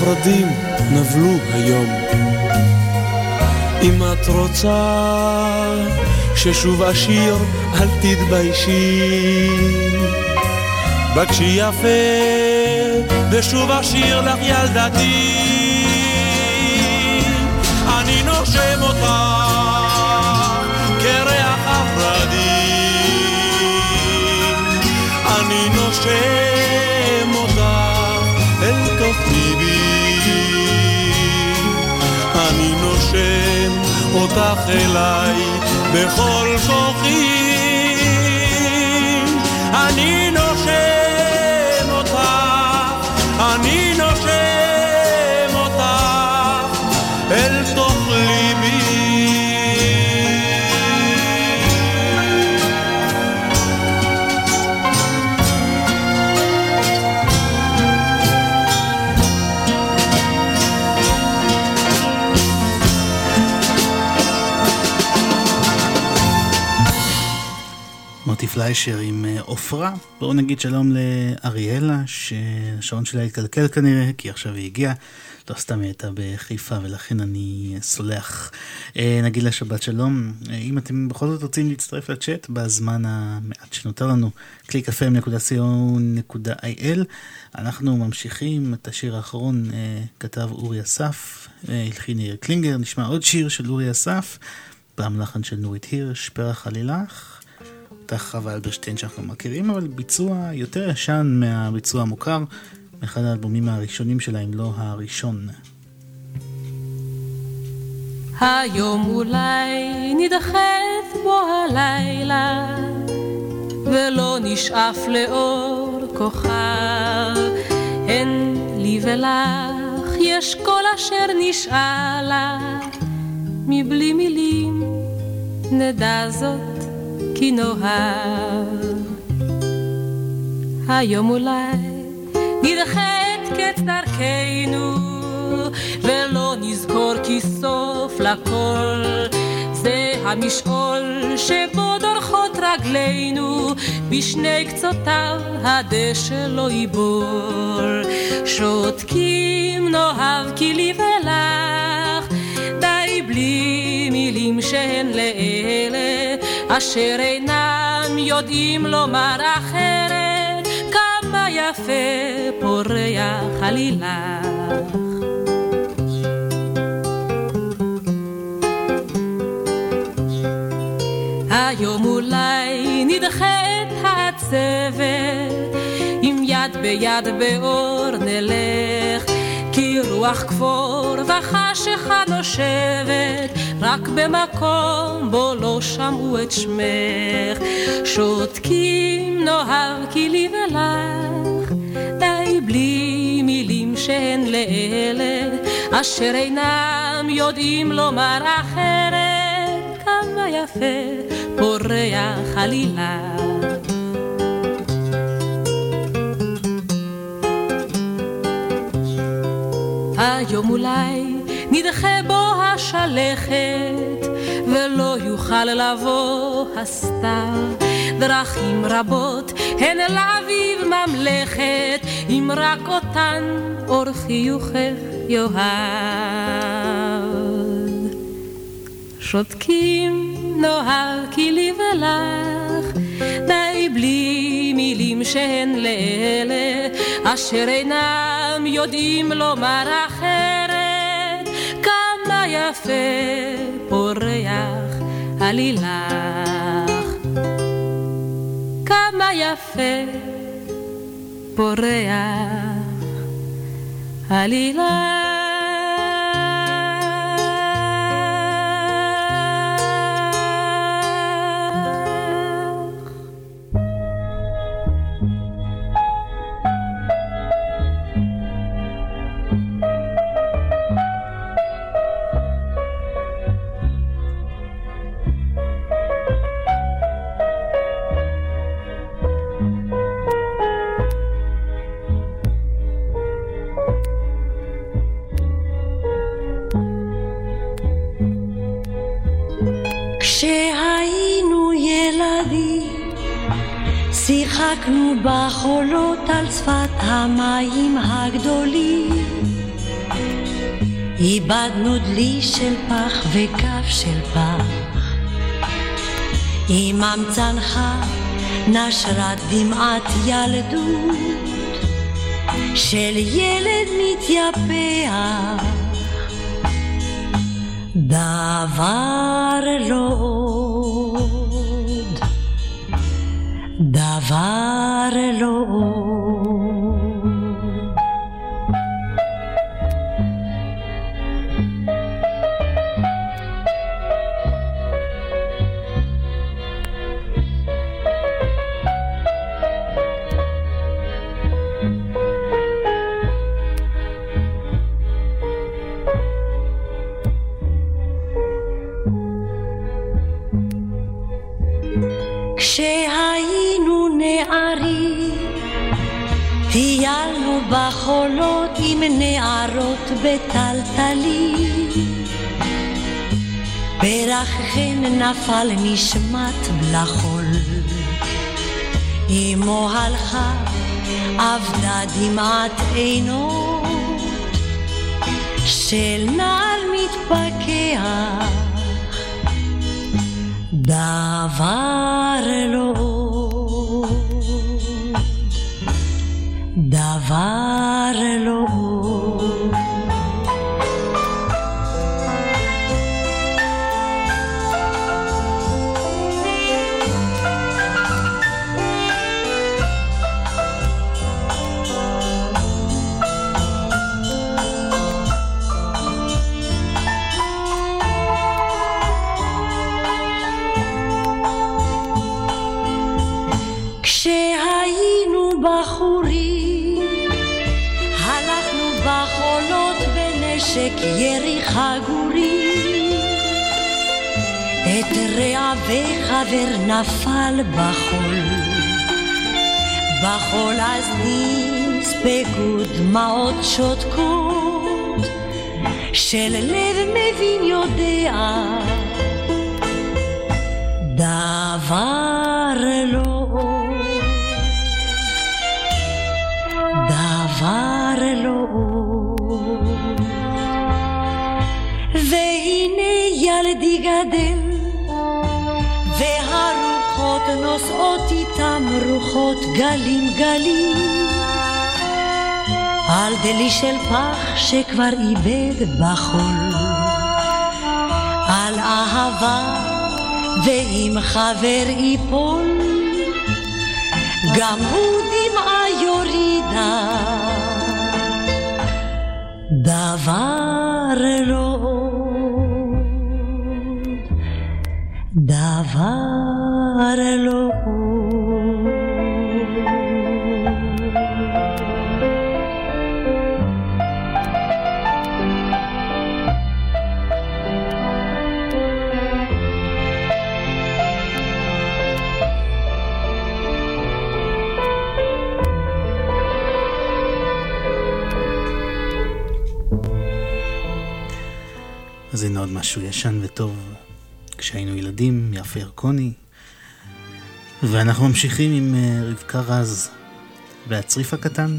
הורדים נבלו היום. אם את רוצה ששוב אשיר, אל תתביישי. בקשי יפה, ושוב אשיר לך ילדתי. אותך אליי בכל כוחי. אני נושם פליישר עם אה, עופרה. בואו נגיד שלום לאריאלה, שהשעון שלה התקלקל כנראה, כי עכשיו היא הגיעה. לא סתם היא הייתה בחיפה ולכן אני סולח. אה, נגיד לה שבת שלום. אה, אם אתם בכל זאת רוצים להצטרף לצ'אט בזמן המעט שנותר לנו, www.clickfm.co.il אנחנו ממשיכים את השיר האחרון, כתב אורי אסף, הלחין יאיר קלינגר, נשמע עוד שיר של אורי אסף, במלחן של נורית הירש, פרח עלילך. אותה חווה אלברשטיין שאנחנו מכירים, אבל ביצוע יותר ישן מהביצוע המוכר, מאחד האלבומים הראשונים שלה, אם לא הראשון. היום אולי נדחת בו הלילה, ולא נשאף לאור כוכב. אין לי ולך יש כל אשר נשאלה, מבלי מילים נדע זאת כי נאהב. היום אולי נדחה את קץ דרכנו, ולא נזכור כי סוף לכל זה המשעול שבו דורכות רגלינו, בשני קצותיו הדשא לא יבול. שותקים נאהב כי לי ולך, די בלי מילים שהן לאלה. אשר אינם יודעים לומר אחרת, כמה יפה פורח עלילך. היום אולי נדחה את העצבת, אם יד ביד באור נלך, כי רוח כפור וחשיכה נושבת, רק במקום בו לא שמעו את שמך. שותקים נאהב כי לי ולך, די בלי מילים שהן לאלה, אשר אינם יודעים לומר אחרת, כמה יפה פורח עלילה. היום אולי נדחה בו השלכת, ולא יוכל לבוא הסתיו. דרכים רבות הן לאביב ממלכת, אם רק אותן אור חיוכך יאהב. שותקים נאהב כי לי ולך, די בלי מילים שהן לאלה, אשר אינם יודעים לומר אחרת. יפה פורח עלילך. כמה יפה פורח עלילך. שיחקנו בחולות על שפת המים הגדולים. איבדנו דלי של פח וכף של פח. עמם צנחה נשרה דמעת ילדות של ילד מתייפח. דבר לא דבר לא בחולות עם נערות בטלטלים. פרח חן נפל נשמת בלחול, אמו הלכה, אבדה דמעת עינו של נער מתפכח, דבר לא, דבר לא. וחבר נפל בחול, בחול אז נספגו דמעות שותקות, של לב מבין יודע, דבר לא. דבר לא. והנה ילדי גדל נושאות איתם רוחות גלים גלים. על דלי של פח שכבר איבד בחול. על אהבה ואם חבר ייפול. גם הוא דמעה יורידה. דבר לא. דבר לא משהו ישן וטוב. כשהיינו ילדים, יפה ירקוני. ואנחנו ממשיכים עם אה, רבקה רז והצריף הקטן.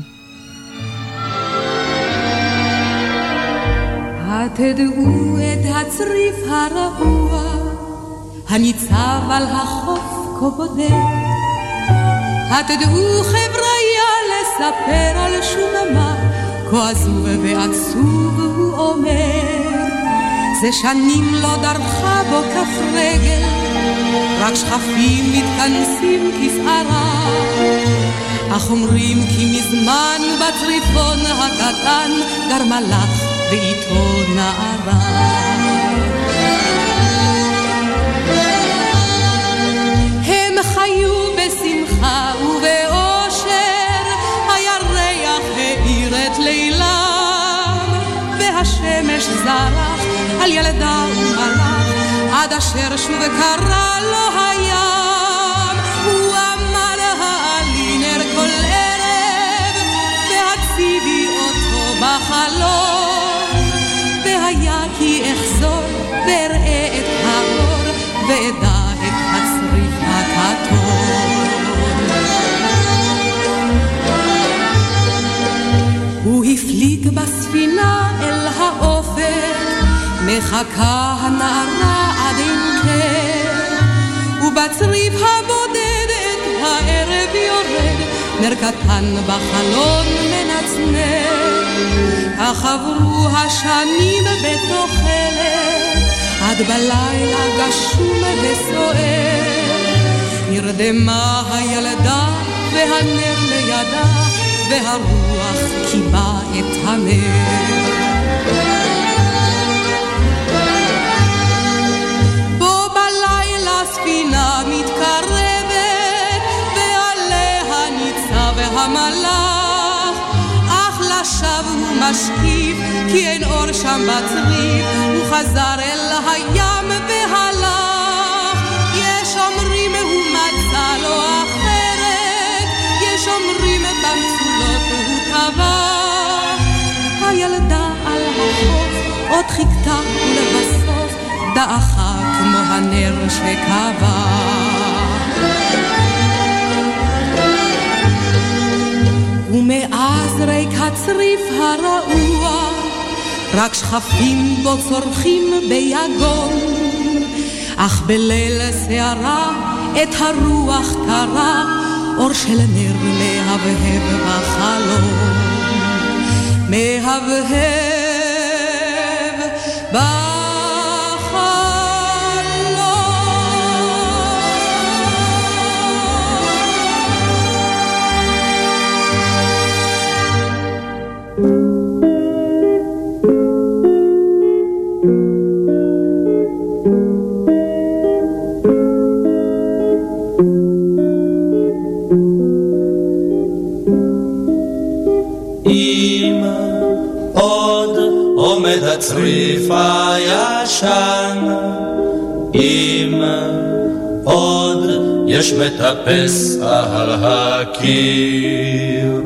התדעו את הצריף הרעוע, הניצב על החוף כה בודד. התדעו חבריה לספר על שוממה, כה עזוב ועצוב הוא אומר. זה שנים לא דרכה בו כף רגל, רק שכפים מתכנסים כפערה. אך אומרים כי מזמן בצריפון הקטן גר מלאך ואיתו נערה. הם חיו בשמחה ובאושר, הירח האיר את לילם, והשמש זרח על ילדה ומלאך, עד אשר שוב קרא לו הים. הוא אמר העלי נר כל ערב, והציבי אותו בחלום. והיה כי אחזור ואראה את האור, ואדע את הצריף הכתום. הוא הפליג בספינה אל מחכה הנערה עד אין קר, ובצריף הבודד את הערב יורד, נר קטן בחלון מנצנר. אך עברו השנים בתוחלת, עד בלילה גשום וסוער. נרדמה הילדה והנר לידה, והרוח קיבה את הנר. בלילה ספינה מתקרבת, ועליה ניצב המלאך, אך לשווא הוא משקיף, כי אין אור שם בצריף, הוא חזר אל הים והלך. יש אומרים הוא מצא לו אחרת, יש אומרים במצולות הוא טבח. הילדה על החוף עוד חיכתה ולבסוף דעכה כמו הנר שכבה. ומאז ריק הצריף הרעוע, רק שכפים בו צורכים ביגון, אך בליל סערה את הרוח קרה, אור של נר מהבהב בחלום. מהבהב בחלום. מטפס על הקיר.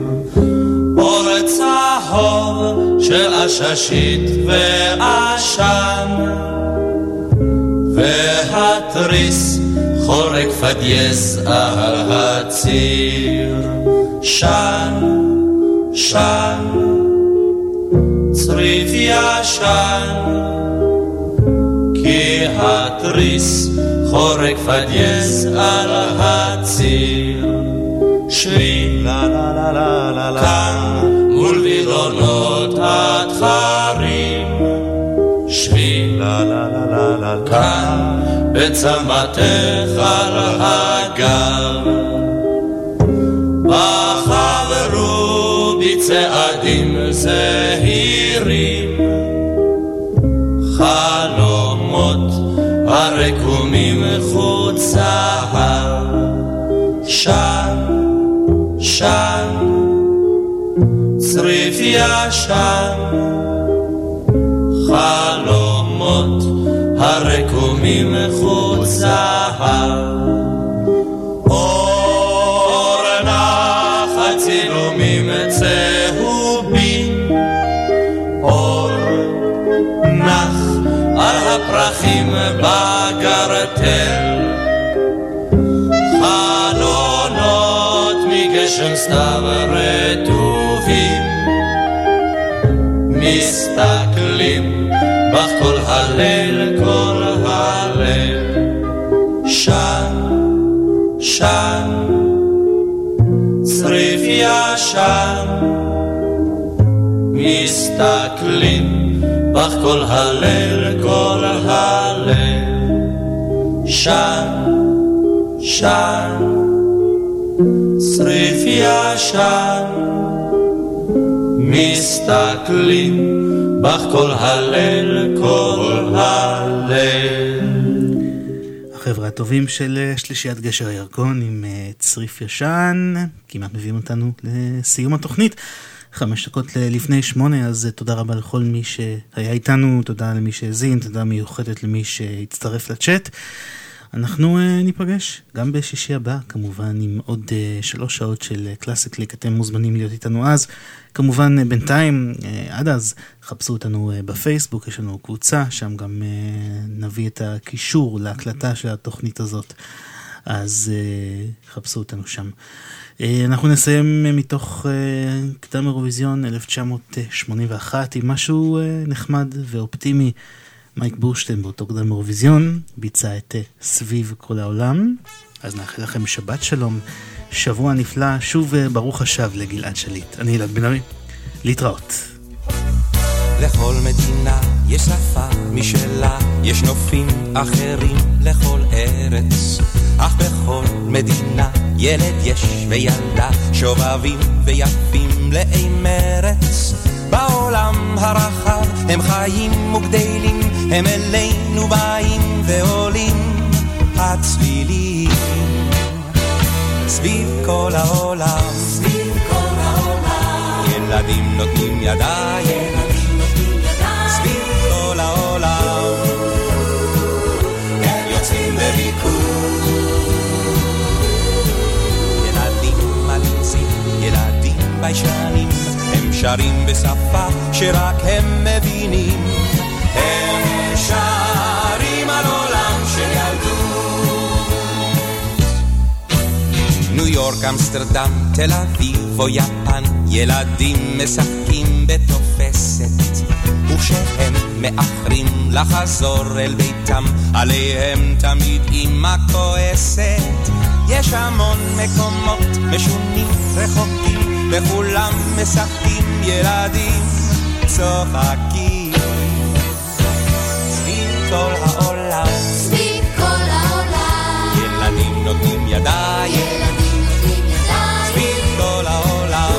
אור צהוב של עששית ועשן, והתריס חורק פדייס על הציר. שן, שן, צריף ישן, התריס חורק פדייס על כאן מול וילונות התחרים, שבי כאן בצמתך על הגב. בחברו בצעדים זהירים, חלומות הרקומים חוצה, שן, שן, צריף ישן, חלומות הרקומים חוצה. אור נחת צילומים צהובים, אור נח על הפרחים בגרטל. מגשם סתיו רטובים, מסתכלים בך כל הליל, כל הליל. שן, שן, צריף ישן, מסתכלים בך כל הליל, כל הליל. שן, שן, צריף ישן, מסתכלים בך כל הליל, כל הליל. החבר'ה הטובים של אה, שלישיית גשר הירקון עם אה, צריף ישן, כמעט מביאים אותנו לסיום התוכנית. חמש דקות לפני שמונה, אז אה, תודה רבה לכל מי שהיה איתנו, תודה למי שהאזין, תודה מיוחדת למי שהצטרף לצ'אט. אנחנו uh, ניפגש גם בשישי הבא, כמובן, עם עוד uh, שלוש שעות של קלאסיק קליק, אתם מוזמנים להיות איתנו אז. כמובן, uh, בינתיים, uh, עד אז, חפשו אותנו uh, בפייסבוק, יש לנו קבוצה, שם גם uh, נביא את הקישור להקלטה של התוכנית הזאת, אז uh, חפשו אותנו שם. Uh, אנחנו נסיים uh, מתוך uh, קדם אירוויזיון 1981 עם משהו uh, נחמד ואופטימי. מייק בורשטיין באותו קדם אירוויזיון ביצע את אה, סביב כל העולם. אז נאחל לכם שבת שלום, שבוע נפלא, שוב אה, ברוך השב לגלעד שליט. אני אלעד בן ארי, להתראות. לכל מדינה יש שפה משלה, יש נופים אחרים לכל ארץ. אך בכל מדינה ילד יש וילדה, שובבים ויפים מלאי מרץ. בעולם הרחב הם חיים וגדלים, הם אלינו באים ועולים הצלילים. סביב כל העולם, סביב כל העולם, ילדים נותנים ידיים, סביב כל העולם, הם יוצאים בביקור. ילדים מליצים, ילדים ביישנים, הם שרים בשפה שרק הם מבינים. שרים על עולם של ילדות. ניו יורק, אמסטרדם, תל אביב או יפן, ילדים משחקים בתופסת, וכשהם מאחרים לחזור אל ביתם, עליהם תמיד אמא כועסת. יש המון מקומות משונים רחוקים, וכולם משחקים ילדים צוחקים. כל העולם, סביב כל העולם, ילדים נותנים ידיים, ילדים נותנים ידיים, סביב כל העולם.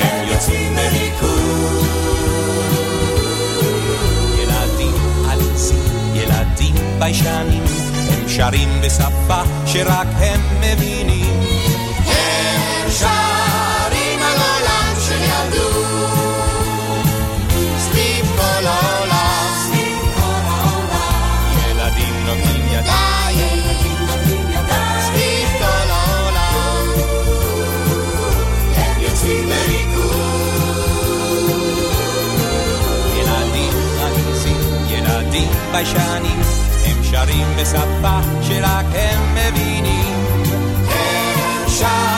הם יוצאים לריקוד. ילדים עליזים, ילדים ביישנים, הם שרים בשפה שרק הם מבינים. הם שרים ביישנים, הם שרים בשפה שרק הם מבינים. הם שרים